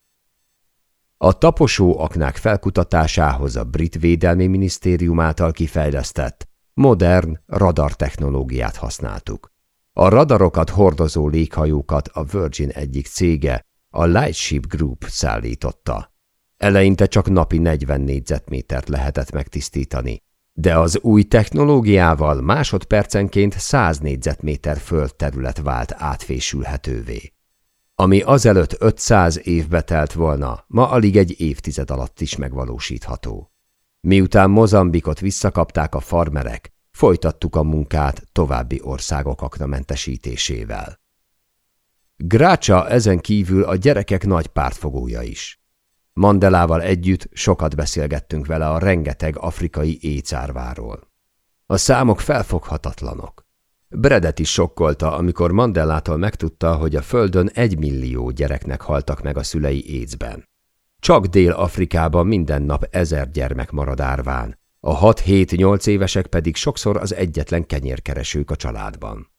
A taposó aknák felkutatásához a Brit Védelmi Minisztérium által kifejlesztett, modern radar technológiát használtuk. A radarokat hordozó léghajókat a Virgin egyik cége, a Lightship Group szállította. Eleinte csak napi 40 négyzetmétert lehetett megtisztítani, de az új technológiával másodpercenként 100 négyzetméter földterület vált átfésülhetővé. Ami azelőtt 500 évbe telt volna, ma alig egy évtized alatt is megvalósítható. Miután Mozambikot visszakapták a farmerek, folytattuk a munkát további országok aknamentesítésével. Grácsa ezen kívül a gyerekek nagy pártfogója is. Mandelával együtt sokat beszélgettünk vele a rengeteg afrikai écárváról. A számok felfoghatatlanok. Bredet is sokkolta, amikor Mandellától megtudta, hogy a földön egy millió gyereknek haltak meg a szülei écben. Csak Dél-Afrikában minden nap ezer gyermek marad árván, a 6-7-8 évesek pedig sokszor az egyetlen kenyérkeresők a családban.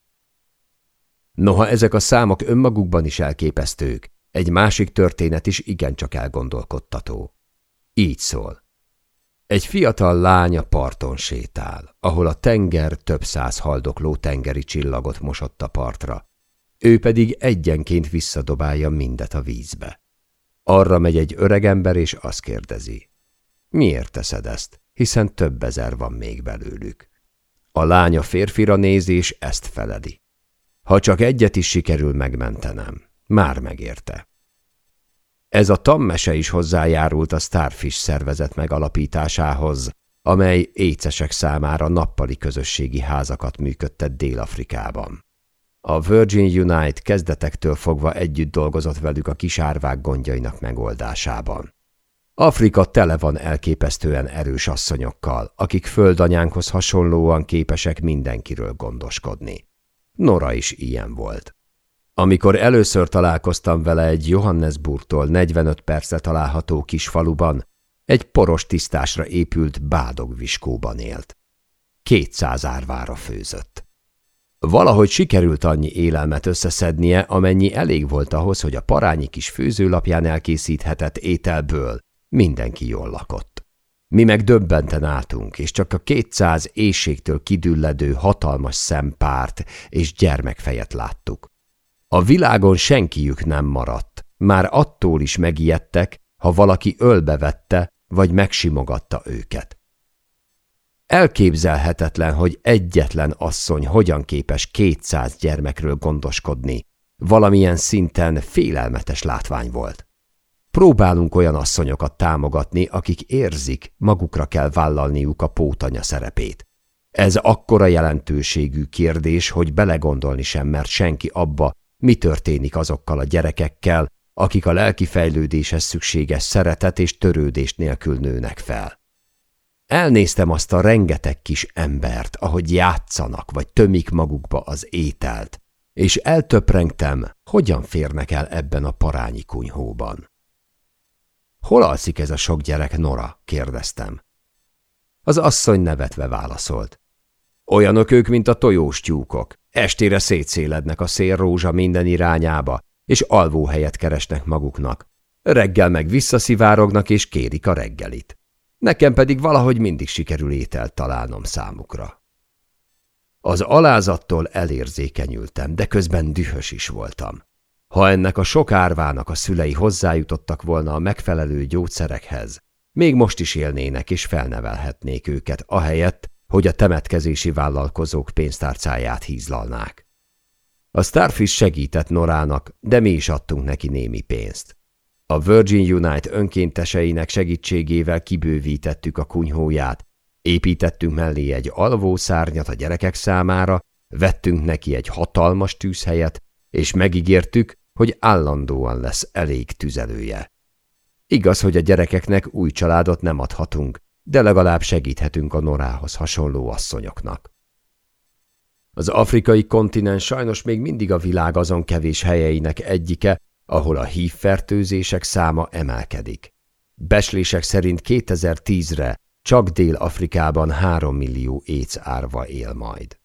Noha ezek a számok önmagukban is elképesztők, egy másik történet is igencsak elgondolkodtató. Így szól. Egy fiatal lány a parton sétál, ahol a tenger több száz haldokló tengeri csillagot mosott a partra. Ő pedig egyenként visszadobálja mindet a vízbe. Arra megy egy öregember, és azt kérdezi. Miért teszed ezt, hiszen több ezer van még belőlük. A lánya férfira néz, és ezt feledi. Ha csak egyet is sikerül megmentenem, már megérte. Ez a tammese is hozzájárult a Starfish szervezet megalapításához, amely écesek számára nappali közösségi házakat működtet Dél-Afrikában. A Virgin Unite kezdetektől fogva együtt dolgozott velük a kisárvák gondjainak megoldásában. Afrika tele van elképesztően erős asszonyokkal, akik földanyánkhoz hasonlóan képesek mindenkiről gondoskodni. Nora is ilyen volt. Amikor először találkoztam vele egy Johannesburgtól 45 percre található kis faluban, egy poros tisztásra épült bádogviskóban élt. Kétszáz árvára főzött. Valahogy sikerült annyi élelmet összeszednie, amennyi elég volt ahhoz, hogy a parányi kis főzőlapján elkészíthetett ételből mindenki jól lakott. Mi meg döbbenten álltunk, és csak a kétszáz éjségtől kidülledő hatalmas szempárt és gyermekfejet láttuk. A világon senkiük nem maradt, már attól is megijedtek, ha valaki ölbevette vagy megsimogatta őket. Elképzelhetetlen, hogy egyetlen asszony hogyan képes kétszáz gyermekről gondoskodni, valamilyen szinten félelmetes látvány volt. Próbálunk olyan asszonyokat támogatni, akik érzik, magukra kell vállalniuk a pótanya szerepét. Ez akkora jelentőségű kérdés, hogy belegondolni sem mert senki abba, mi történik azokkal a gyerekekkel, akik a lelki fejlődéshez szükséges szeretet és törődést nélkül nőnek fel. Elnéztem azt a rengeteg kis embert, ahogy játszanak, vagy tömik magukba az ételt, és eltöprengtem, hogyan férnek el ebben a parányi kunyhóban. Hol alszik ez a sok gyerek, Nora? kérdeztem. Az asszony nevetve válaszolt. Olyanok ők, mint a tojós tyúkok. Estére szétszélednek a szélrózsa minden irányába, és alvóhelyet keresnek maguknak. Reggel meg visszaszivárognak, és kérik a reggelit. Nekem pedig valahogy mindig sikerül ételt találnom számukra. Az alázattól elérzékenyültem, de közben dühös is voltam. Ha ennek a sok árvának a szülei hozzájutottak volna a megfelelő gyógyszerekhez, még most is élnének és felnevelhetnék őket, ahelyett, hogy a temetkezési vállalkozók pénztárcáját hízlalnák. A Starfish segített Norának, de mi is adtunk neki némi pénzt. A Virgin Unite önkénteseinek segítségével kibővítettük a kunyhóját, építettünk mellé egy alvószárnyat a gyerekek számára, vettünk neki egy hatalmas tűzhelyet, és megígértük, hogy állandóan lesz elég tüzelője. Igaz, hogy a gyerekeknek új családot nem adhatunk, de legalább segíthetünk a Norához hasonló asszonyoknak. Az afrikai kontinens sajnos még mindig a világ azon kevés helyeinek egyike, ahol a hívfertőzések száma emelkedik. Beslések szerint 2010-re csak Dél-Afrikában 3 millió éc árva él majd.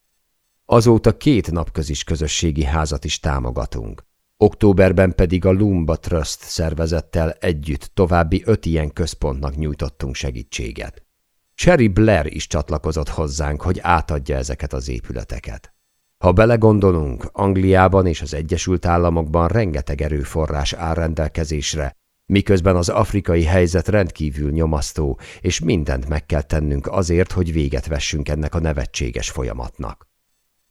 Azóta két napközis közösségi házat is támogatunk. Októberben pedig a Lumba Trust szervezettel együtt további öt ilyen központnak nyújtottunk segítséget. Sherry Blair is csatlakozott hozzánk, hogy átadja ezeket az épületeket. Ha belegondolunk, Angliában és az Egyesült Államokban rengeteg erőforrás áll rendelkezésre, miközben az afrikai helyzet rendkívül nyomasztó, és mindent meg kell tennünk azért, hogy véget vessünk ennek a nevetséges folyamatnak.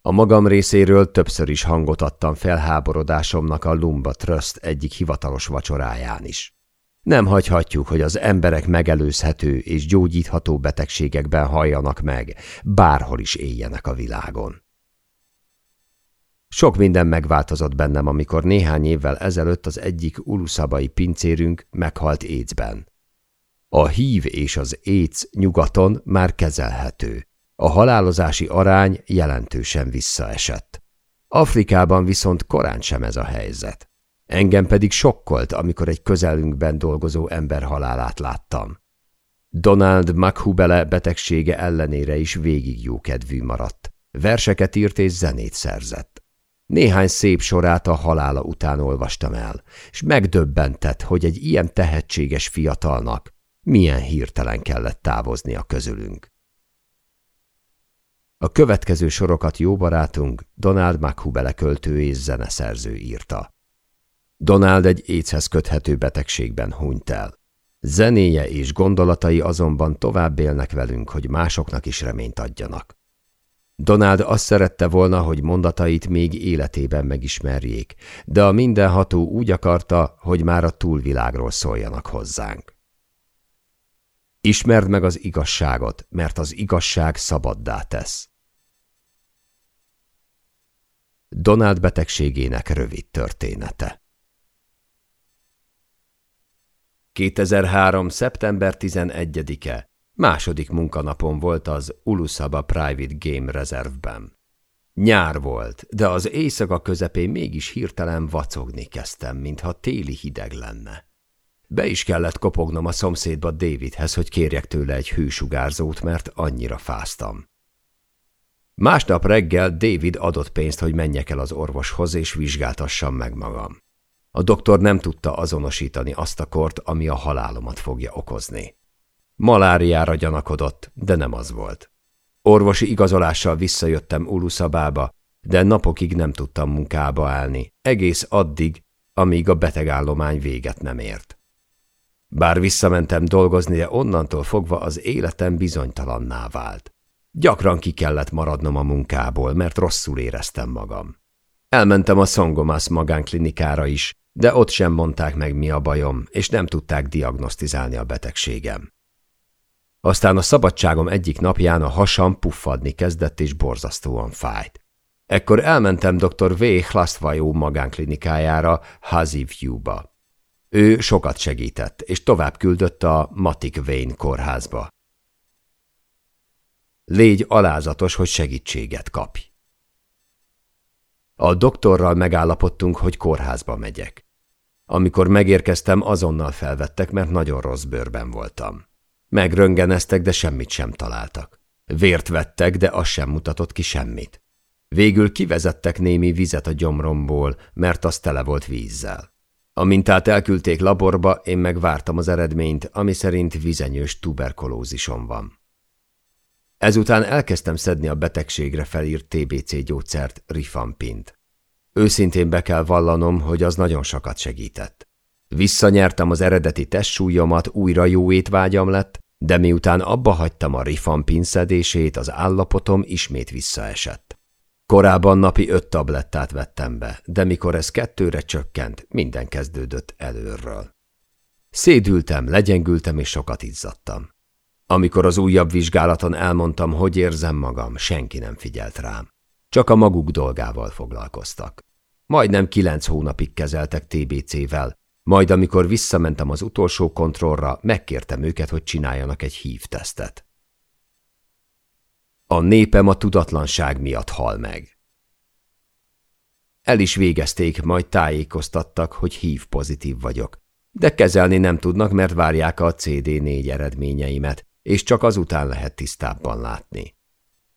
A magam részéről többször is hangot adtam felháborodásomnak a Lumba Trust egyik hivatalos vacsoráján is. Nem hagyhatjuk, hogy az emberek megelőzhető és gyógyítható betegségekben halljanak meg, bárhol is éljenek a világon. Sok minden megváltozott bennem, amikor néhány évvel ezelőtt az egyik uluszabai pincérünk meghalt écben. A hív és az éc nyugaton már kezelhető. A halálozási arány jelentősen visszaesett. Afrikában viszont korán sem ez a helyzet. Engem pedig sokkolt, amikor egy közelünkben dolgozó ember halálát láttam. Donald Makhubele betegsége ellenére is végig jókedvű maradt. Verseket írt és zenét szerzett. Néhány szép sorát a halála után olvastam el, és megdöbbentett, hogy egy ilyen tehetséges fiatalnak milyen hirtelen kellett távoznia közülünk. A következő sorokat jó barátunk, Donald Makhubele költő és zeneszerző írta. Donald egy échez köthető betegségben hunyt el. Zenéje és gondolatai azonban tovább élnek velünk, hogy másoknak is reményt adjanak. Donald azt szerette volna, hogy mondatait még életében megismerjék, de a mindenható úgy akarta, hogy már a túlvilágról szóljanak hozzánk. Ismerd meg az igazságot, mert az igazság szabaddá tesz. Donald betegségének rövid története 2003. szeptember 11-e Második munkanapon volt az Ulusaba Private Game Reserve-ben. Nyár volt, de az éjszaka közepén mégis hirtelen vacogni kezdtem, mintha téli hideg lenne. Be is kellett kopognom a szomszédba Davidhez, hogy kérjek tőle egy hősugárzót, mert annyira fáztam. Másnap reggel David adott pénzt, hogy menjek el az orvoshoz, és vizsgáltassam meg magam. A doktor nem tudta azonosítani azt a kort, ami a halálomat fogja okozni. Maláriára gyanakodott, de nem az volt. Orvosi igazolással visszajöttem Ulusabába, de napokig nem tudtam munkába állni, egész addig, amíg a betegállomány véget nem ért. Bár visszamentem dolgozni, de onnantól fogva az életem bizonytalanná vált. Gyakran ki kellett maradnom a munkából, mert rosszul éreztem magam. Elmentem a Szongomász magánklinikára is, de ott sem mondták meg, mi a bajom, és nem tudták diagnosztizálni a betegségem. Aztán a szabadságom egyik napján a hasam puffadni kezdett, és borzasztóan fájt. Ekkor elmentem dr. V. Hlasztvajó magánklinikájára, View-ba. Ő sokat segített, és tovább küldött a Matic Wayne kórházba. Légy alázatos, hogy segítséget kapj. A doktorral megállapodtunk, hogy kórházba megyek. Amikor megérkeztem, azonnal felvettek, mert nagyon rossz bőrben voltam. Megröngeneztek, de semmit sem találtak. Vért vettek, de az sem mutatott ki semmit. Végül kivezettek némi vizet a gyomromból, mert az tele volt vízzel. A mintát elküldték laborba, én megvártam az eredményt, ami szerint vizenyős tuberkulózisom van. Ezután elkezdtem szedni a betegségre felírt TBC gyógyszert, Rifampint. Őszintén be kell vallanom, hogy az nagyon sokat segített. Visszanyertem az eredeti testsúlyomat, újra jó étvágyam lett, de miután abba hagytam a Rifampin szedését, az állapotom ismét visszaesett. Korábban napi öt tablettát vettem be, de mikor ez kettőre csökkent, minden kezdődött előről. Szédültem, legyengültem és sokat izzadtam. Amikor az újabb vizsgálaton elmondtam, hogy érzem magam, senki nem figyelt rám. Csak a maguk dolgával foglalkoztak. Majdnem kilenc hónapig kezeltek TBC-vel, majd amikor visszamentem az utolsó kontrollra, megkértem őket, hogy csináljanak egy hívtesztet. A népem a tudatlanság miatt hal meg. El is végezték, majd tájékoztattak, hogy hív pozitív vagyok. De kezelni nem tudnak, mert várják a CD4 eredményeimet, és csak azután lehet tisztábban látni.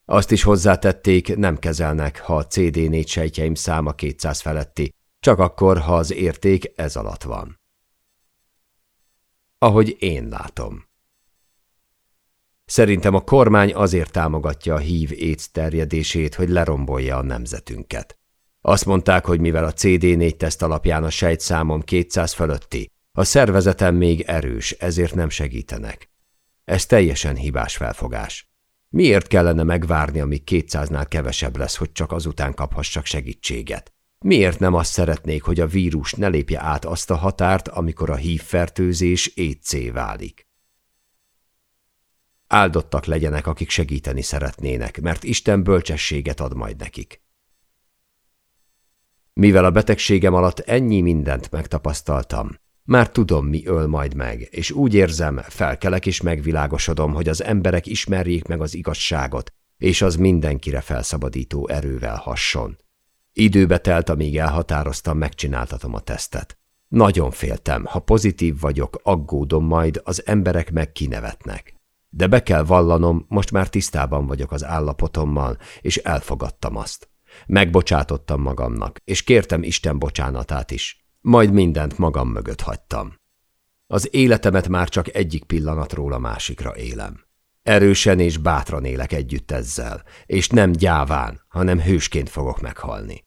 Azt is hozzátették, nem kezelnek, ha a CD4 sejtjeim száma 200 feletti, csak akkor, ha az érték ez alatt van. Ahogy én látom. Szerintem a kormány azért támogatja a hív AIDS terjedését, hogy lerombolja a nemzetünket. Azt mondták, hogy mivel a CD4 teszt alapján a sejtszámom 200 fölötti, a szervezetem még erős, ezért nem segítenek. Ez teljesen hibás felfogás. Miért kellene megvárni, amíg 200-nál kevesebb lesz, hogy csak azután kaphassak segítséget? Miért nem azt szeretnék, hogy a vírus ne lépje át azt a határt, amikor a hívfertőzés étcé válik? Áldottak legyenek, akik segíteni szeretnének, mert Isten bölcsességet ad majd nekik. Mivel a betegségem alatt ennyi mindent megtapasztaltam, már tudom, mi öl majd meg, és úgy érzem, felkelek és megvilágosodom, hogy az emberek ismerjék meg az igazságot, és az mindenkire felszabadító erővel hasson. Időbe telt, amíg elhatároztam, megcsináltatom a tesztet. Nagyon féltem, ha pozitív vagyok, aggódom majd, az emberek meg kinevetnek. De be kell vallanom, most már tisztában vagyok az állapotommal, és elfogadtam azt. Megbocsátottam magamnak, és kértem Isten bocsánatát is. Majd mindent magam mögött hagytam. Az életemet már csak egyik pillanatról a másikra élem. Erősen és bátran élek együtt ezzel, és nem gyáván, hanem hősként fogok meghalni.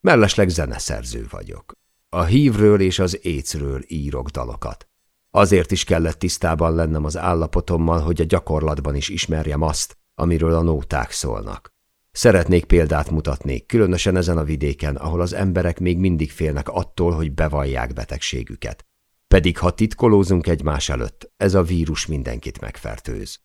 Mellesleg zeneszerző vagyok. A hívről és az écről írok dalokat. Azért is kellett tisztában lennem az állapotommal, hogy a gyakorlatban is ismerjem azt, amiről a nóták szólnak. Szeretnék példát mutatni, különösen ezen a vidéken, ahol az emberek még mindig félnek attól, hogy bevallják betegségüket. Pedig ha titkolózunk egymás előtt, ez a vírus mindenkit megfertőz.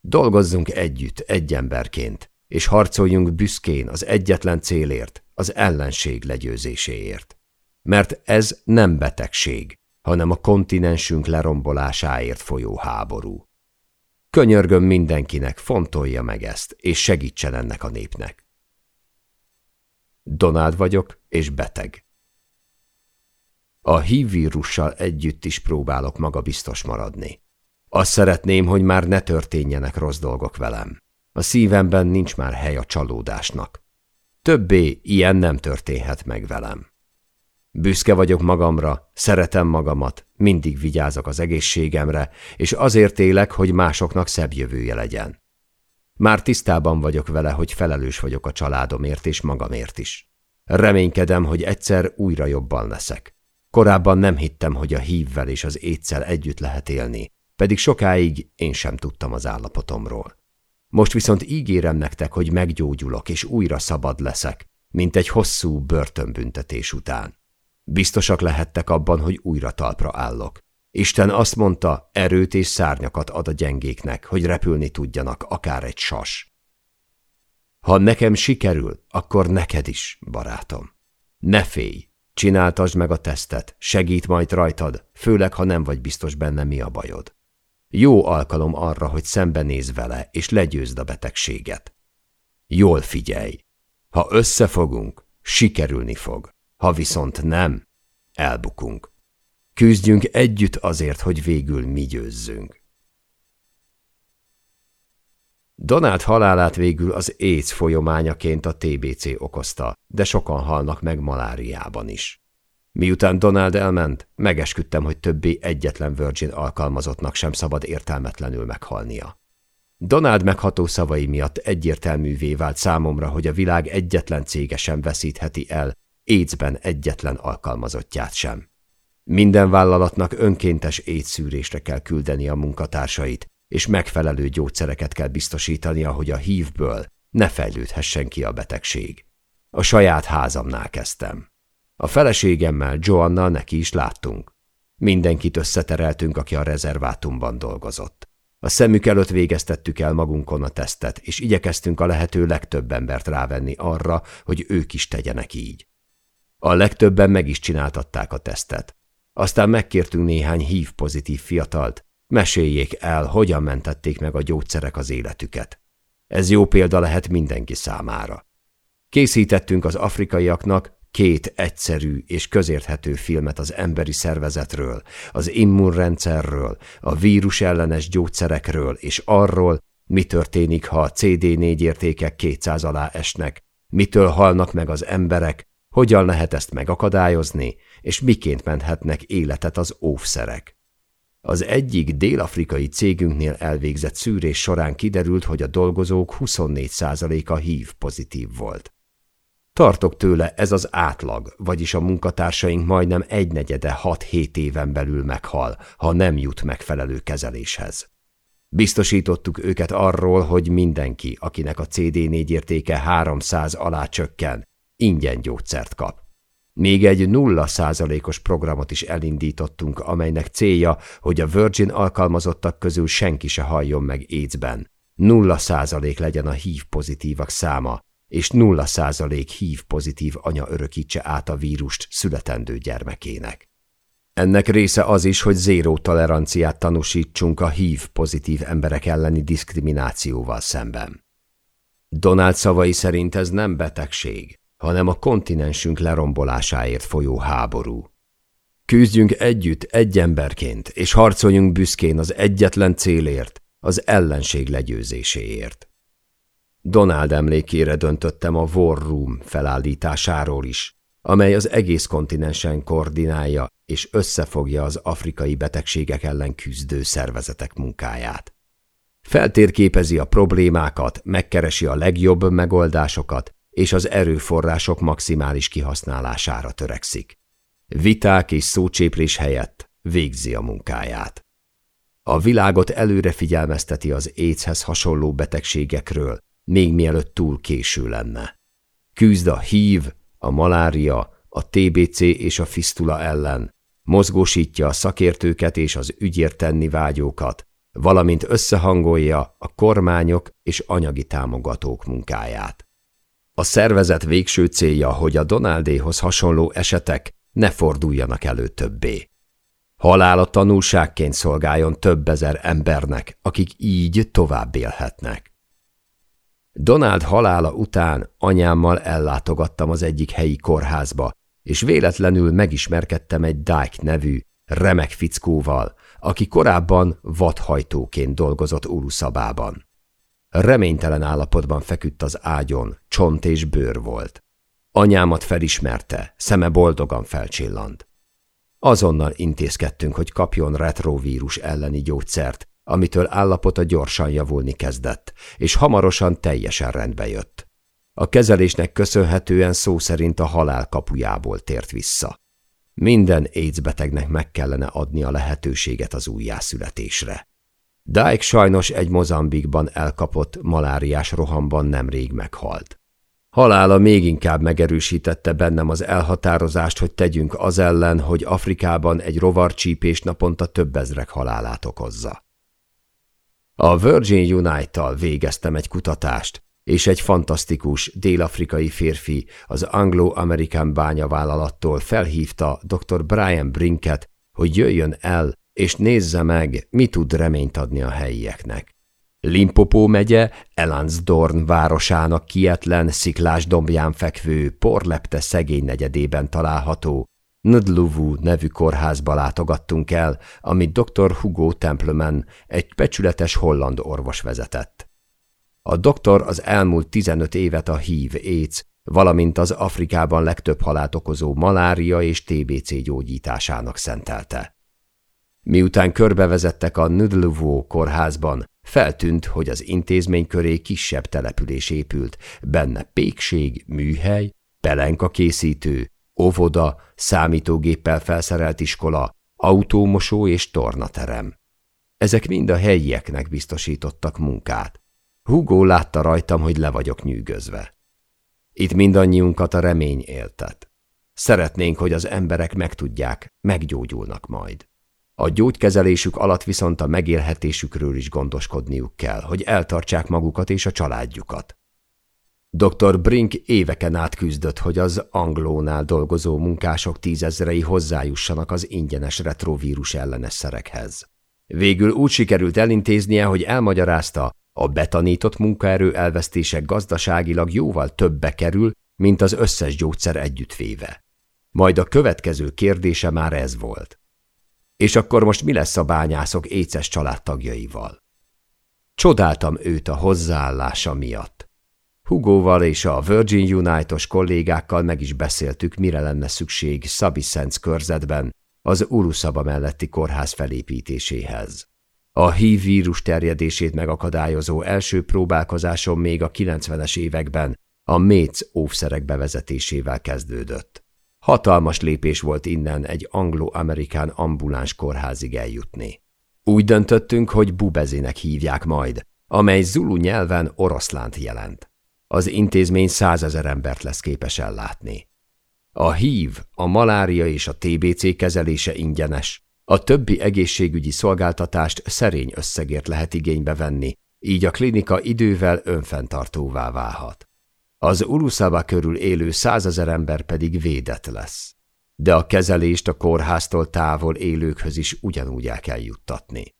Dolgozzunk együtt, egy emberként, és harcoljunk büszkén az egyetlen célért, az ellenség legyőzéséért. Mert ez nem betegség, hanem a kontinensünk lerombolásáért folyó háború. Könyörgöm mindenkinek, fontolja meg ezt, és segítsen ennek a népnek. Donáld vagyok, és beteg. A HIV vírussal együtt is próbálok magabiztos maradni. Azt szeretném, hogy már ne történjenek rossz dolgok velem. A szívemben nincs már hely a csalódásnak. Többé ilyen nem történhet meg velem. Büszke vagyok magamra, szeretem magamat, mindig vigyázok az egészségemre, és azért élek, hogy másoknak szebb jövője legyen. Már tisztában vagyok vele, hogy felelős vagyok a családomért és magamért is. Reménykedem, hogy egyszer újra jobban leszek. Korábban nem hittem, hogy a hívvel és az étszel együtt lehet élni, pedig sokáig én sem tudtam az állapotomról. Most viszont ígérem nektek, hogy meggyógyulok és újra szabad leszek, mint egy hosszú börtönbüntetés után. Biztosak lehettek abban, hogy újra talpra állok. Isten azt mondta, erőt és szárnyakat ad a gyengéknek, hogy repülni tudjanak, akár egy sas. Ha nekem sikerül, akkor neked is, barátom. Ne félj, csináltasd meg a tesztet, segít majd rajtad, főleg, ha nem vagy biztos benne, mi a bajod. Jó alkalom arra, hogy szembenéz vele, és legyőzd a betegséget. Jól figyelj! Ha összefogunk, sikerülni fog. Ha viszont nem, elbukunk. Küzdjünk együtt azért, hogy végül mi győzzünk. Donald halálát végül az AIDS folyományaként a TBC okozta, de sokan halnak meg maláriában is. Miután Donald elment, megesküdtem, hogy többé egyetlen Virgin alkalmazottnak sem szabad értelmetlenül meghalnia. Donald megható szavai miatt egyértelművé vált számomra, hogy a világ egyetlen cége sem veszítheti el AIDS-ben egyetlen alkalmazottját sem. Minden vállalatnak önkéntes étszűrésre kell küldeni a munkatársait, és megfelelő gyógyszereket kell biztosítania, hogy a hívből ne fejlődhessen ki a betegség. A saját házamnál kezdtem. A feleségemmel, Joannal neki is láttunk. Mindenkit összetereltünk, aki a rezervátumban dolgozott. A szemük előtt végeztettük el magunkon a tesztet, és igyekeztünk a lehető legtöbb embert rávenni arra, hogy ők is tegyenek így. A legtöbben meg is csináltatták a tesztet. Aztán megkértünk néhány hív pozitív fiatalt, meséljék el, hogyan mentették meg a gyógyszerek az életüket. Ez jó példa lehet mindenki számára. Készítettünk az afrikaiaknak két egyszerű és közérthető filmet az emberi szervezetről, az immunrendszerről, a vírus ellenes gyógyszerekről és arról, mi történik, ha a CD4 értékek 200 alá esnek, mitől halnak meg az emberek, hogyan lehet ezt megakadályozni, és miként menthetnek életet az óvszerek. Az egyik dél-afrikai cégünknél elvégzett szűrés során kiderült, hogy a dolgozók 24%-a hív pozitív volt. Tartok tőle, ez az átlag, vagyis a munkatársaink majdnem egynegyede 6-7 éven belül meghal, ha nem jut megfelelő kezeléshez. Biztosítottuk őket arról, hogy mindenki, akinek a CD4 értéke 300 alá csökken, ingyen gyógyszert kap. Még egy nulla százalékos programot is elindítottunk, amelynek célja, hogy a Virgin alkalmazottak közül senki se halljon meg AIDS-ben. Nulla százalék legyen a hív pozitívak száma, és nulla százalék hív pozitív anya örökítse át a vírust születendő gyermekének. Ennek része az is, hogy zéró toleranciát tanúsítsunk a hív pozitív emberek elleni diszkriminációval szemben. Donald szavai szerint ez nem betegség, hanem a kontinensünk lerombolásáért folyó háború. Küzdjünk együtt egy emberként, és harcoljunk büszkén az egyetlen célért, az ellenség legyőzéséért. Donald emlékére döntöttem a War Room felállításáról is, amely az egész kontinensen koordinálja és összefogja az afrikai betegségek ellen küzdő szervezetek munkáját. Feltérképezi a problémákat, megkeresi a legjobb megoldásokat, és az erőforrások maximális kihasználására törekszik. Viták és szócséplés helyett végzi a munkáját. A világot előre figyelmezteti az échez hasonló betegségekről, még mielőtt túl késő lenne. Küzd a hív, a malária, a TBC és a fisztula ellen, mozgósítja a szakértőket és az ügyért tenni vágyókat, valamint összehangolja a kormányok és anyagi támogatók munkáját. A szervezet végső célja, hogy a Donaldéhoz hasonló esetek ne forduljanak elő többé. Halála tanulságként szolgáljon több ezer embernek, akik így tovább élhetnek. Donald halála után anyámmal ellátogattam az egyik helyi kórházba, és véletlenül megismerkedtem egy Dyke nevű, remek fickóval, aki korábban vadhajtóként dolgozott Uruszabában. Reménytelen állapotban feküdt az ágyon, csont és bőr volt. Anyámat felismerte, szeme boldogan felcsillant. Azonnal intézkedtünk, hogy kapjon retrovírus elleni gyógyszert, amitől állapota gyorsan javulni kezdett, és hamarosan teljesen rendbe jött. A kezelésnek köszönhetően szó szerint a halál kapujából tért vissza. Minden AIDS betegnek meg kellene adni a lehetőséget az újjászületésre. Dyke sajnos egy Mozambikban elkapott maláriás rohamban nemrég meghalt. Halála még inkább megerősítette bennem az elhatározást, hogy tegyünk az ellen, hogy Afrikában egy rovarcsípés naponta több ezrek halálát okozza. A Virgin Unite-tal végeztem egy kutatást, és egy fantasztikus dél-afrikai férfi az Anglo-American bányavállalattól felhívta dr. Brian Brinket, hogy jöjjön el és nézze meg, mi tud reményt adni a helyieknek. Limpopo megye Elansdorn városának kietlen, sziklás dombján fekvő, porlepte szegény negyedében található Nudluvu nevű kórházba látogattunk el, amit dr. Hugo Templeman, egy becsületes holland orvos vezetett. A doktor az elmúlt 15 évet a HIV AIDS, valamint az Afrikában legtöbb halált okozó malária és TBC gyógyításának szentelte. Miután körbevezettek a Nudluvu kórházban, feltűnt, hogy az intézmény köré kisebb település épült, benne pékség, műhely, pelenka készítő, óvoda, számítógéppel felszerelt iskola, autómosó és tornaterem. Ezek mind a helyieknek biztosítottak munkát. Hugo látta rajtam, hogy le vagyok nyűgözve. Itt mindannyiunkat a remény éltet. Szeretnénk, hogy az emberek megtudják, meggyógyulnak majd. A gyógykezelésük alatt viszont a megélhetésükről is gondoskodniuk kell, hogy eltartsák magukat és a családjukat. Dr. Brink éveken át küzdött, hogy az anglónál dolgozó munkások tízezrei hozzájussanak az ingyenes retrovírus ellenes szerekhez. Végül úgy sikerült elintéznie, hogy elmagyarázta, a betanított munkaerő elvesztése gazdaságilag jóval többe kerül, mint az összes gyógyszer együttvéve. Majd a következő kérdése már ez volt. És akkor most mi lesz a bányászok éces családtagjaival? Csodáltam őt a hozzáállása miatt. Hugóval és a Virgin United-os kollégákkal meg is beszéltük, mire lenne szükség Szabiszent körzetben az Uruszaba melletti kórház felépítéséhez. A HIV vírus terjedését megakadályozó első próbálkozásom még a 90-es években a méc óvszerek bevezetésével kezdődött. Hatalmas lépés volt innen egy anglo-amerikán ambuláns kórházig eljutni. Úgy döntöttünk, hogy bubezinek hívják majd, amely zulu nyelven oroszlánt jelent. Az intézmény százezer embert lesz képes ellátni. A HIV, a malária és a TBC kezelése ingyenes, a többi egészségügyi szolgáltatást szerény összegért lehet igénybe venni, így a klinika idővel önfenntartóvá válhat. Az Uruszaba körül élő százezer ember pedig védett lesz. De a kezelést a kórháztól távol élőkhöz is ugyanúgy el kell juttatni.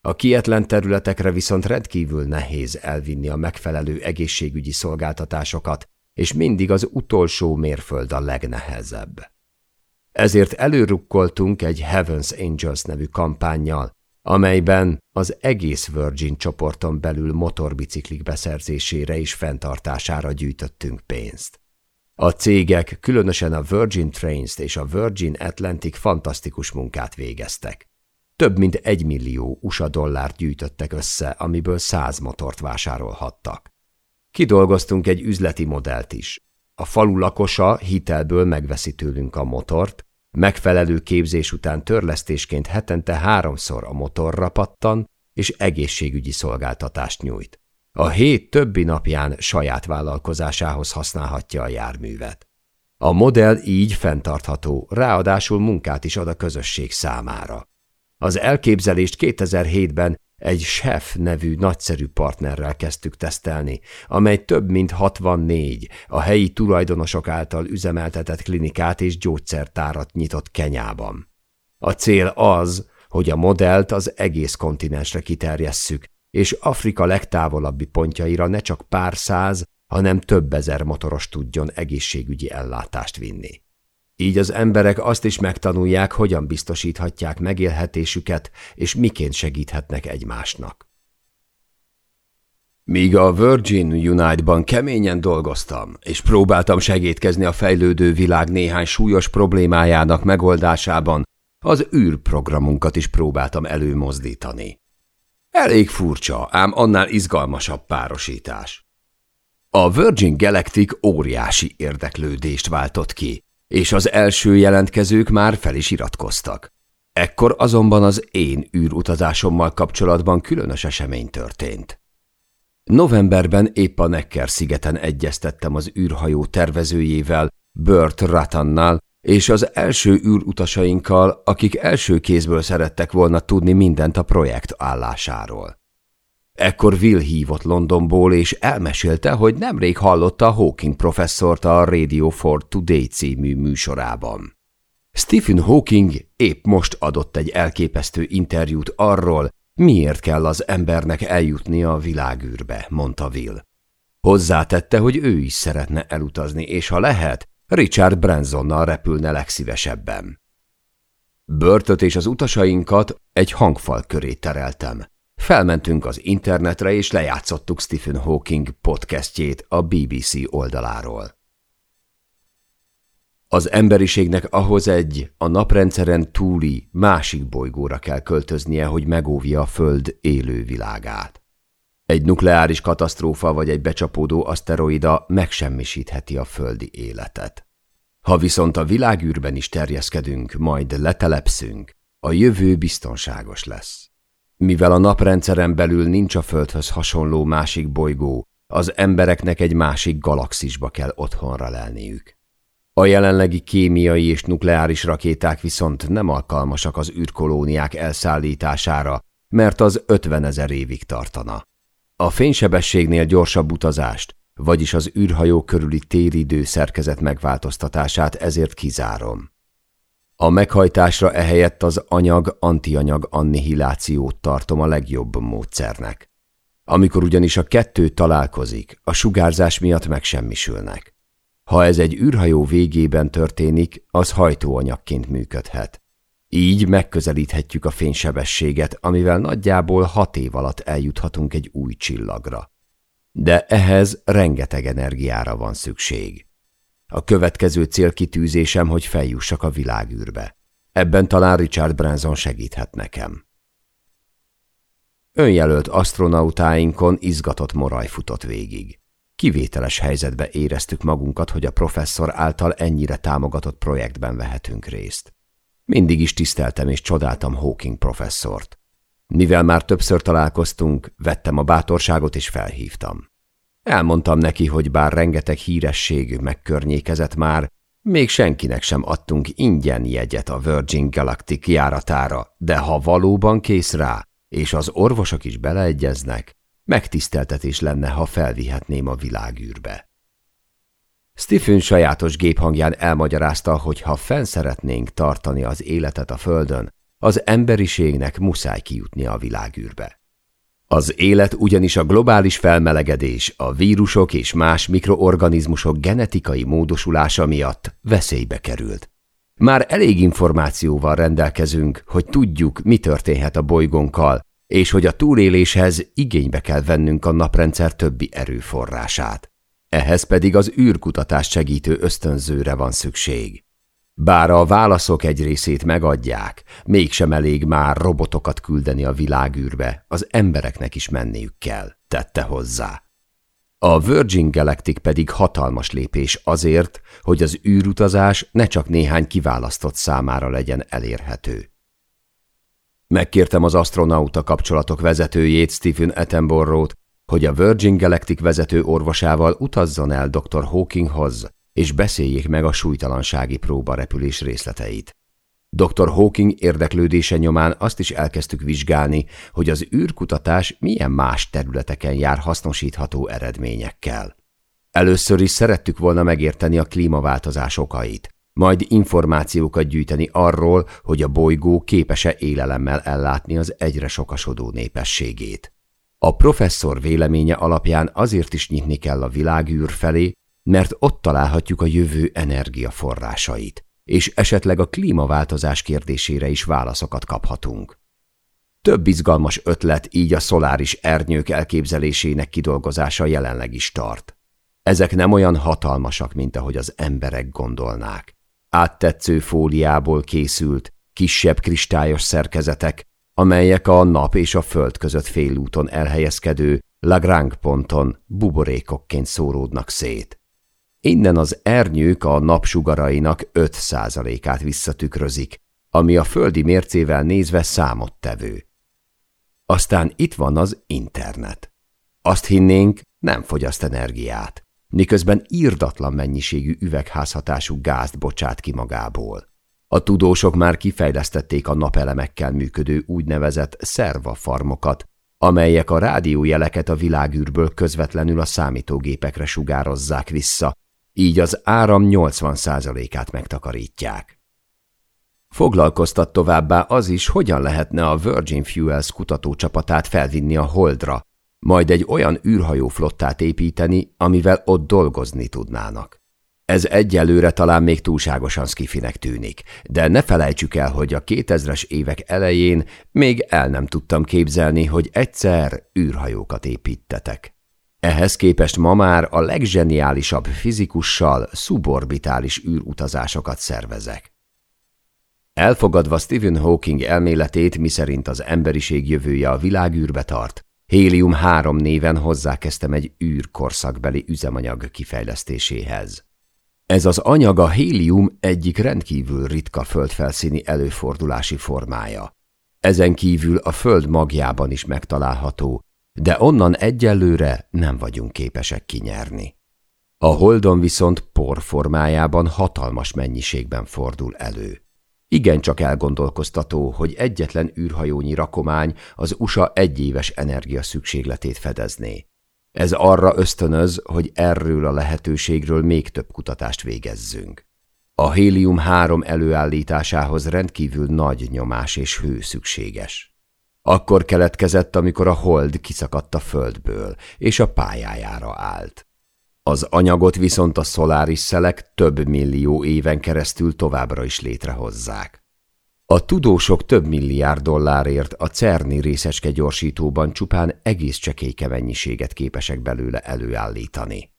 A kietlen területekre viszont rendkívül nehéz elvinni a megfelelő egészségügyi szolgáltatásokat, és mindig az utolsó mérföld a legnehezebb. Ezért előrukkoltunk egy Heaven's Angels nevű kampányjal, amelyben az egész Virgin csoporton belül motorbiciklik beszerzésére és fenntartására gyűjtöttünk pénzt. A cégek, különösen a Virgin Trains és a Virgin Atlantic fantasztikus munkát végeztek. Több mint egy millió USA dollárt gyűjtöttek össze, amiből száz motort vásárolhattak. Kidolgoztunk egy üzleti modellt is. A falu lakosa hitelből megveszi tőlünk a motort, megfelelő képzés után törlesztésként hetente háromszor a motorra pattan, és egészségügyi szolgáltatást nyújt. A hét többi napján saját vállalkozásához használhatja a járművet. A modell így fenntartható, ráadásul munkát is ad a közösség számára. Az elképzelést 2007-ben egy Chef nevű nagyszerű partnerrel kezdtük tesztelni, amely több mint 64 a helyi tulajdonosok által üzemeltetett klinikát és gyógyszertárat nyitott Kenyában. A cél az, hogy a modellt az egész kontinensre kiterjesszük, és Afrika legtávolabbi pontjaira ne csak pár száz, hanem több ezer motoros tudjon egészségügyi ellátást vinni. Így az emberek azt is megtanulják, hogyan biztosíthatják megélhetésüket, és miként segíthetnek egymásnak. Míg a Virgin Unite-ban keményen dolgoztam, és próbáltam segítkezni a fejlődő világ néhány súlyos problémájának megoldásában, az űrprogramunkat is próbáltam előmozdítani. Elég furcsa, ám annál izgalmasabb párosítás. A Virgin Galactic óriási érdeklődést váltott ki, és az első jelentkezők már fel is iratkoztak. Ekkor azonban az én űrutazásommal kapcsolatban különös esemény történt. Novemberben épp a Necker szigeten egyeztettem az űrhajó tervezőjével, Burt Ratannal, és az első űrutasainkkal, akik első kézből szerettek volna tudni mindent a projekt állásáról. Ekkor Will hívott Londonból, és elmesélte, hogy nemrég hallotta Hawking professzort a Radio for Today című műsorában. Stephen Hawking épp most adott egy elképesztő interjút arról, miért kell az embernek eljutnia a világűrbe, mondta Will. Hozzátette, hogy ő is szeretne elutazni, és ha lehet, Richard Bransonnal repülne legszívesebben. Börtöt és az utasainkat egy hangfal köré tereltem. Felmentünk az internetre, és lejátszottuk Stephen Hawking podcastjét a BBC oldaláról. Az emberiségnek ahhoz egy, a naprendszeren túli, másik bolygóra kell költöznie, hogy megóvja a Föld élő világát. Egy nukleáris katasztrófa vagy egy becsapódó aszteroida megsemmisítheti a földi életet. Ha viszont a világűrben is terjeszkedünk, majd letelepszünk, a jövő biztonságos lesz. Mivel a naprendszeren belül nincs a Földhöz hasonló másik bolygó, az embereknek egy másik galaxisba kell otthonra lelniük. A jelenlegi kémiai és nukleáris rakéták viszont nem alkalmasak az űrkolóniák elszállítására, mert az 50 ezer évig tartana. A fénysebességnél gyorsabb utazást, vagyis az űrhajó körüli téridő szerkezet megváltoztatását ezért kizárom. A meghajtásra ehelyett az anyag-antianyag annihilációt tartom a legjobb módszernek. Amikor ugyanis a kettő találkozik, a sugárzás miatt megsemmisülnek. Ha ez egy űrhajó végében történik, az hajtóanyagként működhet. Így megközelíthetjük a fénysebességet, amivel nagyjából hat év alatt eljuthatunk egy új csillagra. De ehhez rengeteg energiára van szükség. A következő célkitűzésem, hogy feljussak a világűrbe. Ebben talán Richard Branson segíthet nekem. Önjelölt astronautáinkon izgatott moraj futott végig. Kivételes helyzetbe éreztük magunkat, hogy a professzor által ennyire támogatott projektben vehetünk részt. Mindig is tiszteltem és csodáltam Hawking professzort. Mivel már többször találkoztunk, vettem a bátorságot és felhívtam. Elmondtam neki, hogy bár rengeteg híresség megkörnyékezett már, még senkinek sem adtunk ingyen jegyet a Virgin Galactic járatára, de ha valóban kész rá, és az orvosok is beleegyeznek, megtiszteltetés lenne, ha felvihetném a világűrbe. Stephen sajátos géphangján elmagyarázta, hogy ha fenn szeretnénk tartani az életet a Földön, az emberiségnek muszáj kijutni a világűrbe. Az élet ugyanis a globális felmelegedés, a vírusok és más mikroorganizmusok genetikai módosulása miatt veszélybe került. Már elég információval rendelkezünk, hogy tudjuk, mi történhet a bolygónkkal, és hogy a túléléshez igénybe kell vennünk a naprendszer többi erőforrását. Ehhez pedig az űrkutatást segítő ösztönzőre van szükség. Bár a válaszok egy részét megadják, mégsem elég már robotokat küldeni a világűrbe, az embereknek is menniük kell, tette hozzá. A Virgin Galactic pedig hatalmas lépés azért, hogy az űrutazás ne csak néhány kiválasztott számára legyen elérhető. Megkértem az astronauta kapcsolatok vezetőjét, Stephen Attenborough-t, hogy a Virgin Galactic vezető orvosával utazzon el dr. Hawkinghoz, és beszéljék meg a súlytalansági próbarepülés részleteit. Dr. Hawking érdeklődése nyomán azt is elkezdtük vizsgálni, hogy az űrkutatás milyen más területeken jár hasznosítható eredményekkel. Először is szerettük volna megérteni a klímaváltozás okait, majd információkat gyűjteni arról, hogy a bolygó képes-e élelemmel ellátni az egyre sokasodó népességét. A professzor véleménye alapján azért is nyitni kell a világűr felé, mert ott találhatjuk a jövő energiaforrásait, és esetleg a klímaváltozás kérdésére is válaszokat kaphatunk. Több izgalmas ötlet így a szoláris ernyők elképzelésének kidolgozása jelenleg is tart. Ezek nem olyan hatalmasak, mint ahogy az emberek gondolnák. Áttetsző fóliából készült, kisebb kristályos szerkezetek, amelyek a nap és a föld között félúton elhelyezkedő Lagrange ponton buborékokként szóródnak szét. Innen az ernyők a napsugarainak 5%-át visszatükrözik, ami a földi mércével nézve számottevő. Aztán itt van az internet. Azt hinnénk, nem fogyaszt energiát, miközben írdatlan mennyiségű üvegházhatású gázt bocsát ki magából. A tudósok már kifejlesztették a napelemekkel működő úgynevezett szervafarmokat, amelyek a rádiójeleket a világűrből közvetlenül a számítógépekre sugározzák vissza, így az áram 80%-át megtakarítják. Foglalkoztat továbbá az is, hogyan lehetne a Virgin Fuels kutatócsapatát felvinni a Holdra, majd egy olyan űrhajó flottát építeni, amivel ott dolgozni tudnának. Ez egyelőre talán még túlságosan skifinek tűnik, de ne felejtsük el, hogy a 2000-es évek elején még el nem tudtam képzelni, hogy egyszer űrhajókat építetek. Ehhez képest ma már a legzseniálisabb fizikussal szuborbitális űrutazásokat szervezek. Elfogadva Stephen Hawking elméletét, miszerint az emberiség jövője a világűrbe tart, Hélium-3 néven hozzákezdtem egy űrkorszakbeli üzemanyag kifejlesztéséhez. Ez az anyag a hélium egyik rendkívül ritka földfelszíni előfordulási formája. Ezen kívül a föld magjában is megtalálható, de onnan egyelőre nem vagyunk képesek kinyerni. A holdon viszont por formájában hatalmas mennyiségben fordul elő. Igencsak elgondolkoztató, hogy egyetlen űrhajónyi rakomány az USA egyéves energia szükségletét fedezné. Ez arra ösztönöz, hogy erről a lehetőségről még több kutatást végezzünk. A hélium-3 előállításához rendkívül nagy nyomás és hő szükséges. Akkor keletkezett, amikor a hold kiszakadt a földből, és a pályájára állt. Az anyagot viszont a szoláris szelek több millió éven keresztül továbbra is létrehozzák. A tudósok több milliárd dollárért a CERNI részecske gyorsítóban csupán egész csekélyke mennyiséget képesek belőle előállítani.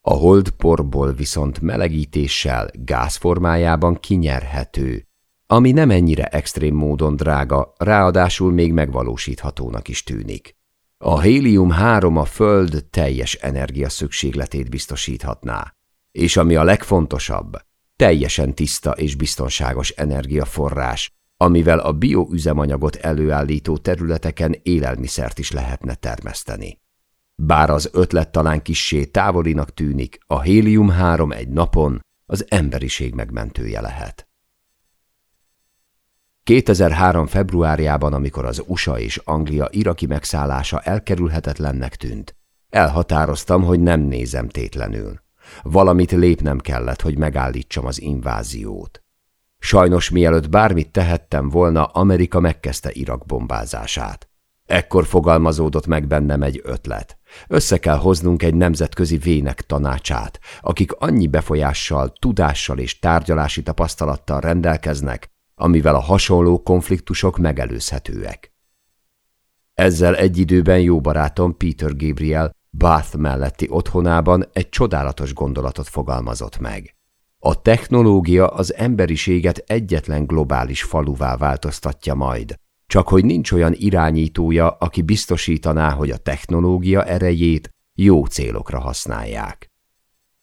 A holdporból viszont melegítéssel, gázformájában kinyerhető, ami nem ennyire extrém módon drága, ráadásul még megvalósíthatónak is tűnik. A hélium-3 a Föld teljes energia szükségletét biztosíthatná, és ami a legfontosabb, teljesen tiszta és biztonságos energiaforrás, amivel a bioüzemanyagot előállító területeken élelmiszert is lehetne termeszteni. Bár az ötlet talán kissé távolinak tűnik, a hélium-3 egy napon az emberiség megmentője lehet. 2003. februárjában, amikor az USA és Anglia iraki megszállása elkerülhetetlennek tűnt, elhatároztam, hogy nem nézem tétlenül. Valamit lépnem kellett, hogy megállítsam az inváziót. Sajnos mielőtt bármit tehettem volna, Amerika megkezdte Irak bombázását. Ekkor fogalmazódott meg bennem egy ötlet. Össze kell hoznunk egy nemzetközi vének tanácsát, akik annyi befolyással, tudással és tárgyalási tapasztalattal rendelkeznek, amivel a hasonló konfliktusok megelőzhetőek. Ezzel egy időben jó barátom Peter Gabriel Bath melletti otthonában egy csodálatos gondolatot fogalmazott meg. A technológia az emberiséget egyetlen globális faluvá változtatja majd, csak hogy nincs olyan irányítója, aki biztosítaná, hogy a technológia erejét jó célokra használják.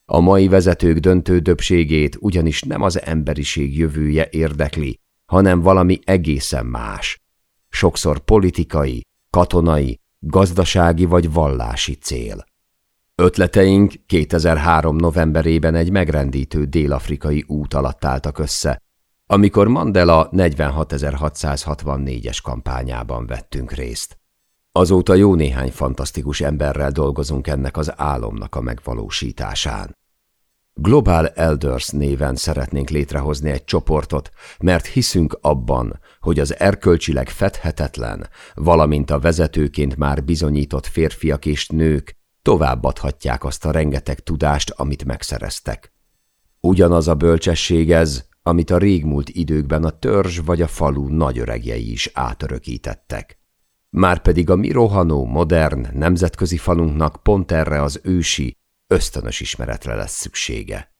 A mai vezetők döntő többségét ugyanis nem az emberiség jövője érdekli, hanem valami egészen más. Sokszor politikai, katonai, gazdasági vagy vallási cél. Ötleteink 2003. novemberében egy megrendítő dél-afrikai út alatt álltak össze, amikor Mandela 46664-es kampányában vettünk részt. Azóta jó néhány fantasztikus emberrel dolgozunk ennek az álomnak a megvalósításán. Global Elders néven szeretnénk létrehozni egy csoportot, mert hiszünk abban, hogy az erkölcsileg fedhetetlen, valamint a vezetőként már bizonyított férfiak és nők továbbadhatják azt a rengeteg tudást, amit megszereztek. Ugyanaz a bölcsesség ez, amit a régmúlt időkben a törzs vagy a falu nagyöregjei is átörökítettek. Márpedig a mi rohanó, modern, nemzetközi falunknak pont erre az ősi, ösztönös ismeretre lesz szüksége.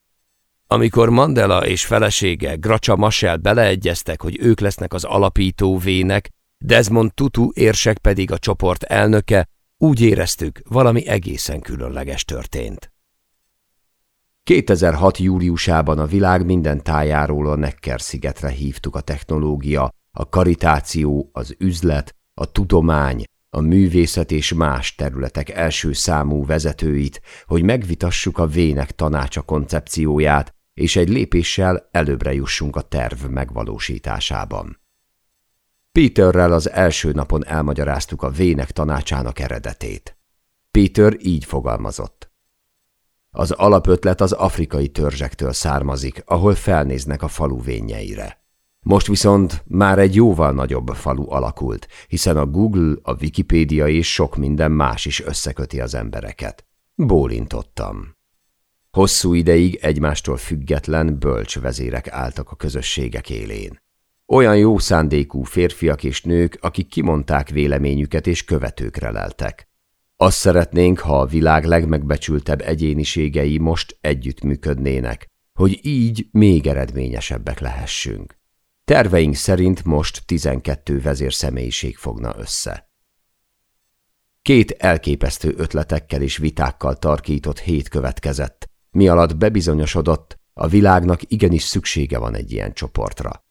Amikor Mandela és felesége Gracha Machel beleegyeztek, hogy ők lesznek az alapító vének, Desmond Tutu érsek pedig a csoport elnöke, úgy éreztük, valami egészen különleges történt. 2006. júliusában a világ minden tájáról a Necker-szigetre hívtuk a technológia, a karitáció, az üzlet, a tudomány, a művészet és más területek első számú vezetőit, hogy megvitassuk a vének tanácsa koncepcióját, és egy lépéssel előbbre jussunk a terv megvalósításában. Peterrel az első napon elmagyaráztuk a vének tanácsának eredetét. Peter így fogalmazott. Az alapötlet az afrikai törzsektől származik, ahol felnéznek a falu vényeire. Most viszont már egy jóval nagyobb falu alakult, hiszen a Google, a Wikipédia és sok minden más is összeköti az embereket. Bólintottam. Hosszú ideig egymástól független, bölcs vezérek álltak a közösségek élén. Olyan jó szándékú férfiak és nők, akik kimondták véleményüket és követőkre leltek. Azt szeretnénk, ha a világ legmegbecsültebb egyéniségei most együttműködnének, hogy így még eredményesebbek lehessünk. Terveink szerint most 12 vezérszemélyiség fogna össze. Két elképesztő ötletekkel és vitákkal tarkított hét következett, mi alatt bebizonyosodott, a világnak igenis szüksége van egy ilyen csoportra.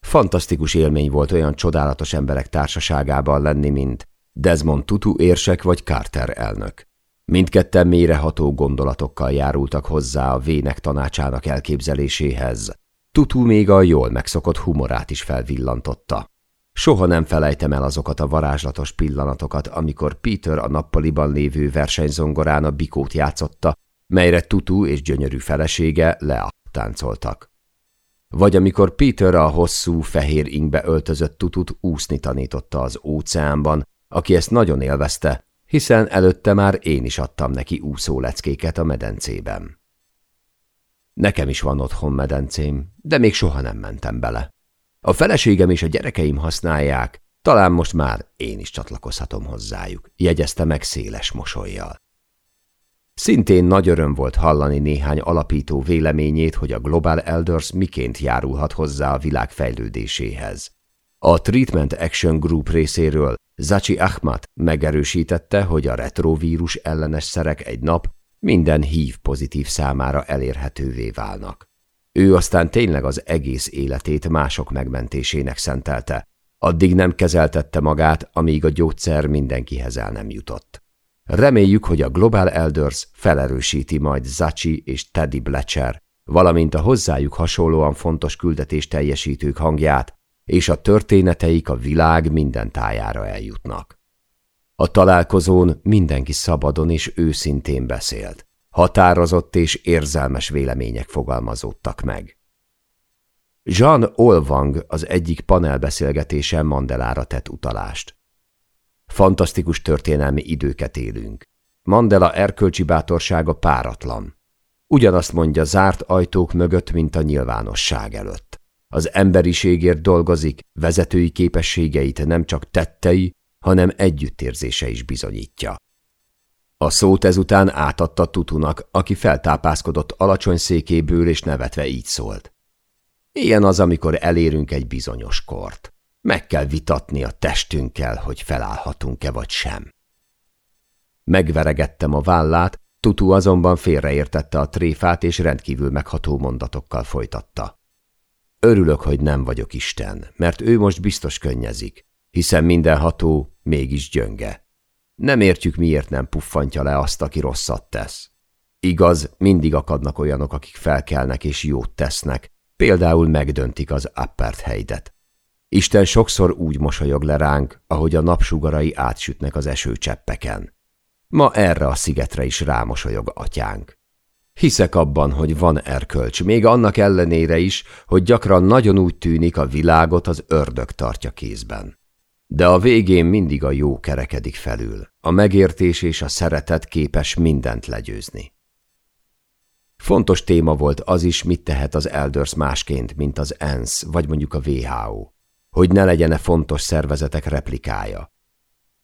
Fantasztikus élmény volt olyan csodálatos emberek társaságában lenni, mint Desmond Tutu érsek vagy Carter elnök. Mindketten mélyreható gondolatokkal járultak hozzá a vének tanácsának elképzeléséhez. Tutu még a jól megszokott humorát is felvillantotta. Soha nem felejtem el azokat a varázslatos pillanatokat, amikor Peter a nappaliban lévő versenyzongorán a bikót játszotta, melyre Tutu és gyönyörű felesége Lea táncoltak. Vagy amikor Peter a hosszú, fehér ingbe öltözött Tutut úszni tanította az óceánban, aki ezt nagyon élvezte, hiszen előtte már én is adtam neki úszóleckéket a medencében. Nekem is van otthon medencém, de még soha nem mentem bele. A feleségem és a gyerekeim használják, talán most már én is csatlakozhatom hozzájuk, jegyezte meg széles mosolyjal. Szintén nagy öröm volt hallani néhány alapító véleményét, hogy a Global Elders miként járulhat hozzá a világ fejlődéséhez. A Treatment Action Group részéről Zachi Ahmad megerősítette, hogy a retrovírus ellenes szerek egy nap minden hív pozitív számára elérhetővé válnak. Ő aztán tényleg az egész életét mások megmentésének szentelte, addig nem kezeltette magát, amíg a gyógyszer mindenkihez el nem jutott. Reméljük, hogy a Global Elders felerősíti majd Zachi és Teddy Bletcher, valamint a hozzájuk hasonlóan fontos küldetés teljesítők hangját, és a történeteik a világ minden tájára eljutnak. A találkozón mindenki szabadon és őszintén beszélt. Határozott és érzelmes vélemények fogalmazódtak meg. Jean Olvang az egyik panelbeszélgetésen Mandelára tett utalást. Fantasztikus történelmi időket élünk. Mandela erkölcsi bátorsága páratlan. Ugyanazt mondja zárt ajtók mögött, mint a nyilvánosság előtt. Az emberiségért dolgozik, vezetői képességeit nem csak tettei, hanem együttérzése is bizonyítja. A szót ezután átadta Tutunak, aki feltápászkodott alacsony székéből és nevetve így szólt. Ilyen az, amikor elérünk egy bizonyos kort. Meg kell vitatni a testünkkel, hogy felállhatunk-e vagy sem. Megveregettem a vállát, Tutu azonban félreértette a tréfát, és rendkívül megható mondatokkal folytatta. Örülök, hogy nem vagyok Isten, mert ő most biztos könnyezik, hiszen mindenható mégis gyönge. Nem értjük, miért nem puffantja le azt, aki rosszat tesz. Igaz, mindig akadnak olyanok, akik felkelnek és jót tesznek, például megdöntik az heidet. Isten sokszor úgy mosolyog le ránk, ahogy a napsugarai átsütnek az esőcseppeken. Ma erre a szigetre is rámosolyog atyánk. Hiszek abban, hogy van erkölcs, még annak ellenére is, hogy gyakran nagyon úgy tűnik a világot az ördög tartja kézben. De a végén mindig a jó kerekedik felül, a megértés és a szeretet képes mindent legyőzni. Fontos téma volt az is, mit tehet az Elders másként, mint az ENSZ, vagy mondjuk a WHO hogy ne legyen-e fontos szervezetek replikája.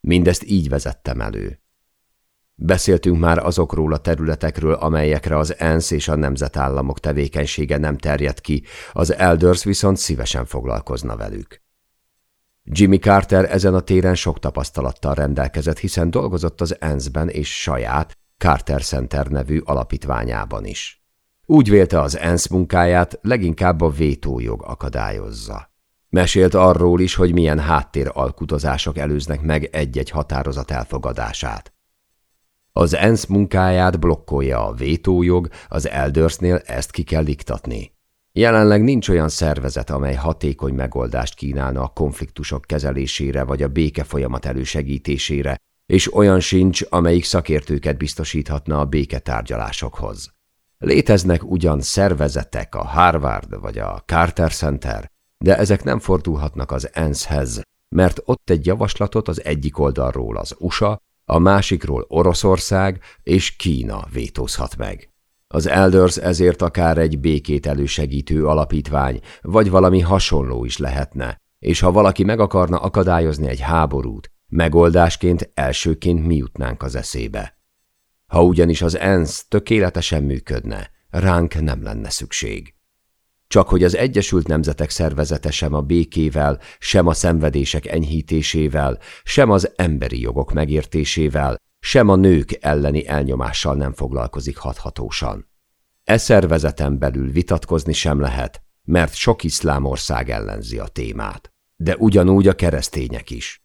Mindezt így vezettem elő. Beszéltünk már azokról a területekről, amelyekre az ENSZ és a nemzetállamok tevékenysége nem terjed ki, az Elders viszont szívesen foglalkozna velük. Jimmy Carter ezen a téren sok tapasztalattal rendelkezett, hiszen dolgozott az ENSZ-ben és saját Carter Center nevű alapítványában is. Úgy vélte az ENSZ munkáját leginkább a vétójog akadályozza. Mesélt arról is, hogy milyen háttéralkudozások előznek meg egy-egy határozat elfogadását. Az ENSZ munkáját blokkolja a vétójog, az Eldersnél ezt ki kell diktatni. Jelenleg nincs olyan szervezet, amely hatékony megoldást kínálna a konfliktusok kezelésére vagy a béke folyamat elősegítésére, és olyan sincs, amelyik szakértőket biztosíthatna a béketárgyalásokhoz. Léteznek ugyan szervezetek, a Harvard vagy a Carter Center, De ezek nem fordulhatnak az ENSZ-hez, mert ott egy javaslatot az egyik oldalról az USA, a másikról Oroszország és Kína vétózhat meg. Az Elders ezért akár egy békét elősegítő alapítvány, vagy valami hasonló is lehetne, és ha valaki meg akarna akadályozni egy háborút, megoldásként elsőként mi jutnánk az eszébe. Ha ugyanis az ENSZ tökéletesen működne, ránk nem lenne szükség. Csak hogy az Egyesült Nemzetek Szervezete sem a békével, sem a szenvedések enyhítésével, sem az emberi jogok megértésével, sem a nők elleni elnyomással nem foglalkozik hathatósan. E szervezeten belül vitatkozni sem lehet, mert sok iszlám ország ellenzi a témát, de ugyanúgy a keresztények is.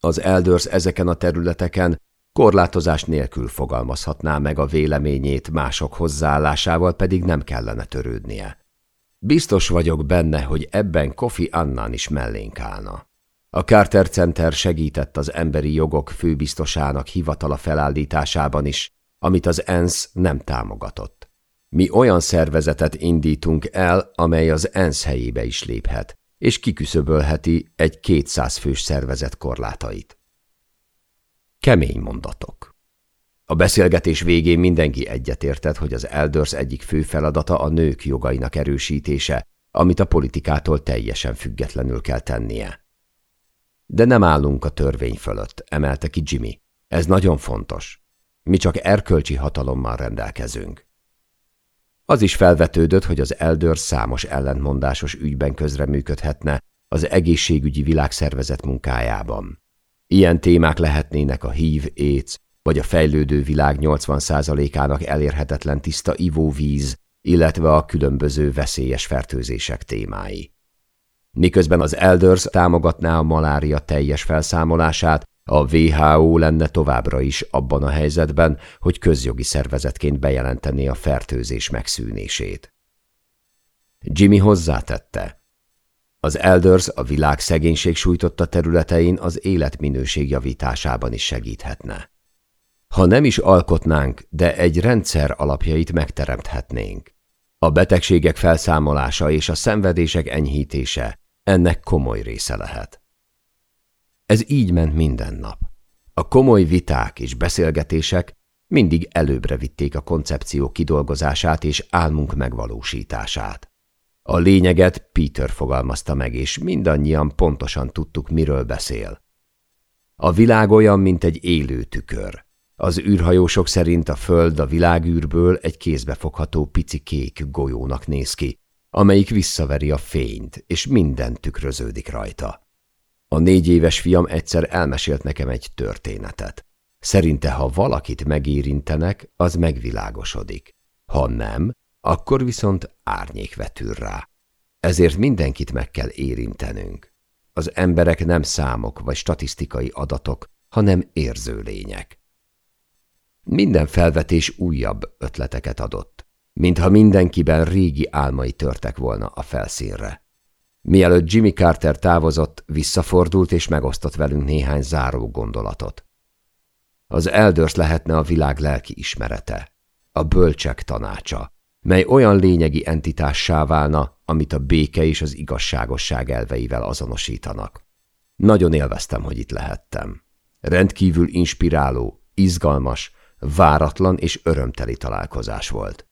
Az eldőrsz ezeken a területeken korlátozás nélkül fogalmazhatná meg a véleményét, mások hozzáállásával pedig nem kellene törődnie. Biztos vagyok benne, hogy ebben Kofi Annan is mellénk állna. A Carter Center segített az emberi jogok főbiztosának hivatala felállításában is, amit az ENSZ nem támogatott. Mi olyan szervezetet indítunk el, amely az ENSZ helyébe is léphet, és kiküszöbölheti egy 200 fős szervezet korlátait. Kemény mondatok. A beszélgetés végén mindenki egyetértett, hogy az Elders egyik fő feladata a nők jogainak erősítése, amit a politikától teljesen függetlenül kell tennie. De nem állunk a törvény fölött, emelte ki Jimmy. Ez nagyon fontos. Mi csak erkölcsi hatalommal rendelkezünk. Az is felvetődött, hogy az Elders számos ellentmondásos ügyben közreműködhetne az egészségügyi világszervezet munkájában. Ilyen témák lehetnének a HIV, AIDS, vagy a fejlődő világ 80%-ának elérhetetlen tiszta ivóvíz, illetve a különböző veszélyes fertőzések témái. Miközben az Elders támogatná a malária teljes felszámolását, a WHO lenne továbbra is abban a helyzetben, hogy közjogi szervezetként bejelenteni a fertőzés megszűnését. Jimmy hozzátette. Az Elders a világ szegénység sújtotta területein az életminőség javításában is segíthetne. Ha nem is alkotnánk, de egy rendszer alapjait megteremthetnénk. A betegségek felszámolása és a szenvedések enyhítése ennek komoly része lehet. Ez így ment minden nap. A komoly viták és beszélgetések mindig előbbre vitték a koncepció kidolgozását és álmunk megvalósítását. A lényeget Peter fogalmazta meg, és mindannyian pontosan tudtuk, miről beszél. A világ olyan, mint egy élő tükör. Az űrhajósok szerint a Föld a világűrből egy kézbefogható pici kék golyónak néz ki, amelyik visszaveri a fényt, és minden tükröződik rajta. A négy éves fiam egyszer elmesélt nekem egy történetet. Szerinte, ha valakit megérintenek, az megvilágosodik. Ha nem, akkor viszont árnyék vetül rá. Ezért mindenkit meg kell érintenünk. Az emberek nem számok vagy statisztikai adatok, hanem érző lények. Minden felvetés újabb ötleteket adott, mintha mindenkiben régi álmai törtek volna a felszínre. Mielőtt Jimmy Carter távozott, visszafordult és megosztott velünk néhány záró gondolatot. Az eldőrs lehetne a világ lelki ismerete, a bölcsek tanácsa, mely olyan lényegi entitássá válna, amit a béke és az igazságosság elveivel azonosítanak. Nagyon élveztem, hogy itt lehettem. Rendkívül inspiráló, izgalmas, váratlan és örömteli találkozás volt.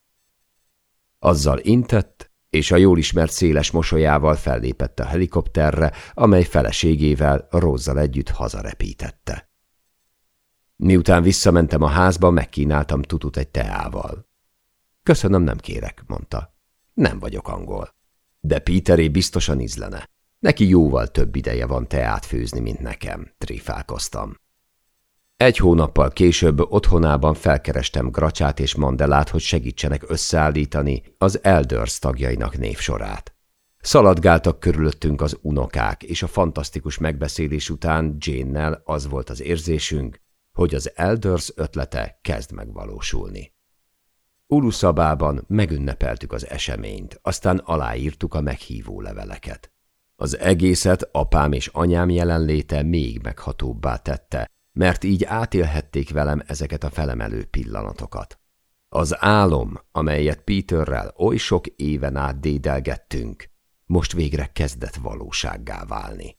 Azzal intett, és a jól ismert széles mosolyával fellépett a helikopterre, amely feleségével, Rozzal együtt hazarepítette. Miután visszamentem a házba, megkínáltam tutut egy teával. Köszönöm, nem kérek, mondta. Nem vagyok angol. De Peteré biztosan ízlene. Neki jóval több ideje van teát főzni, mint nekem, tréfálkoztam. Egy hónappal később otthonában felkerestem Gracsát és Mandelát, hogy segítsenek összeállítani az Elders tagjainak névsorát. Szaladgáltak körülöttünk az unokák, és a fantasztikus megbeszélés után Jane-nel az volt az érzésünk, hogy az Elders ötlete kezd megvalósulni. Uluszabában megünnepeltük az eseményt, aztán aláírtuk a meghívó leveleket. Az egészet apám és anyám jelenléte még meghatóbbá tette, mert így átélhették velem ezeket a felemelő pillanatokat. Az álom, amelyet Peterrel oly sok éven át dédelgettünk, most végre kezdett valósággá válni.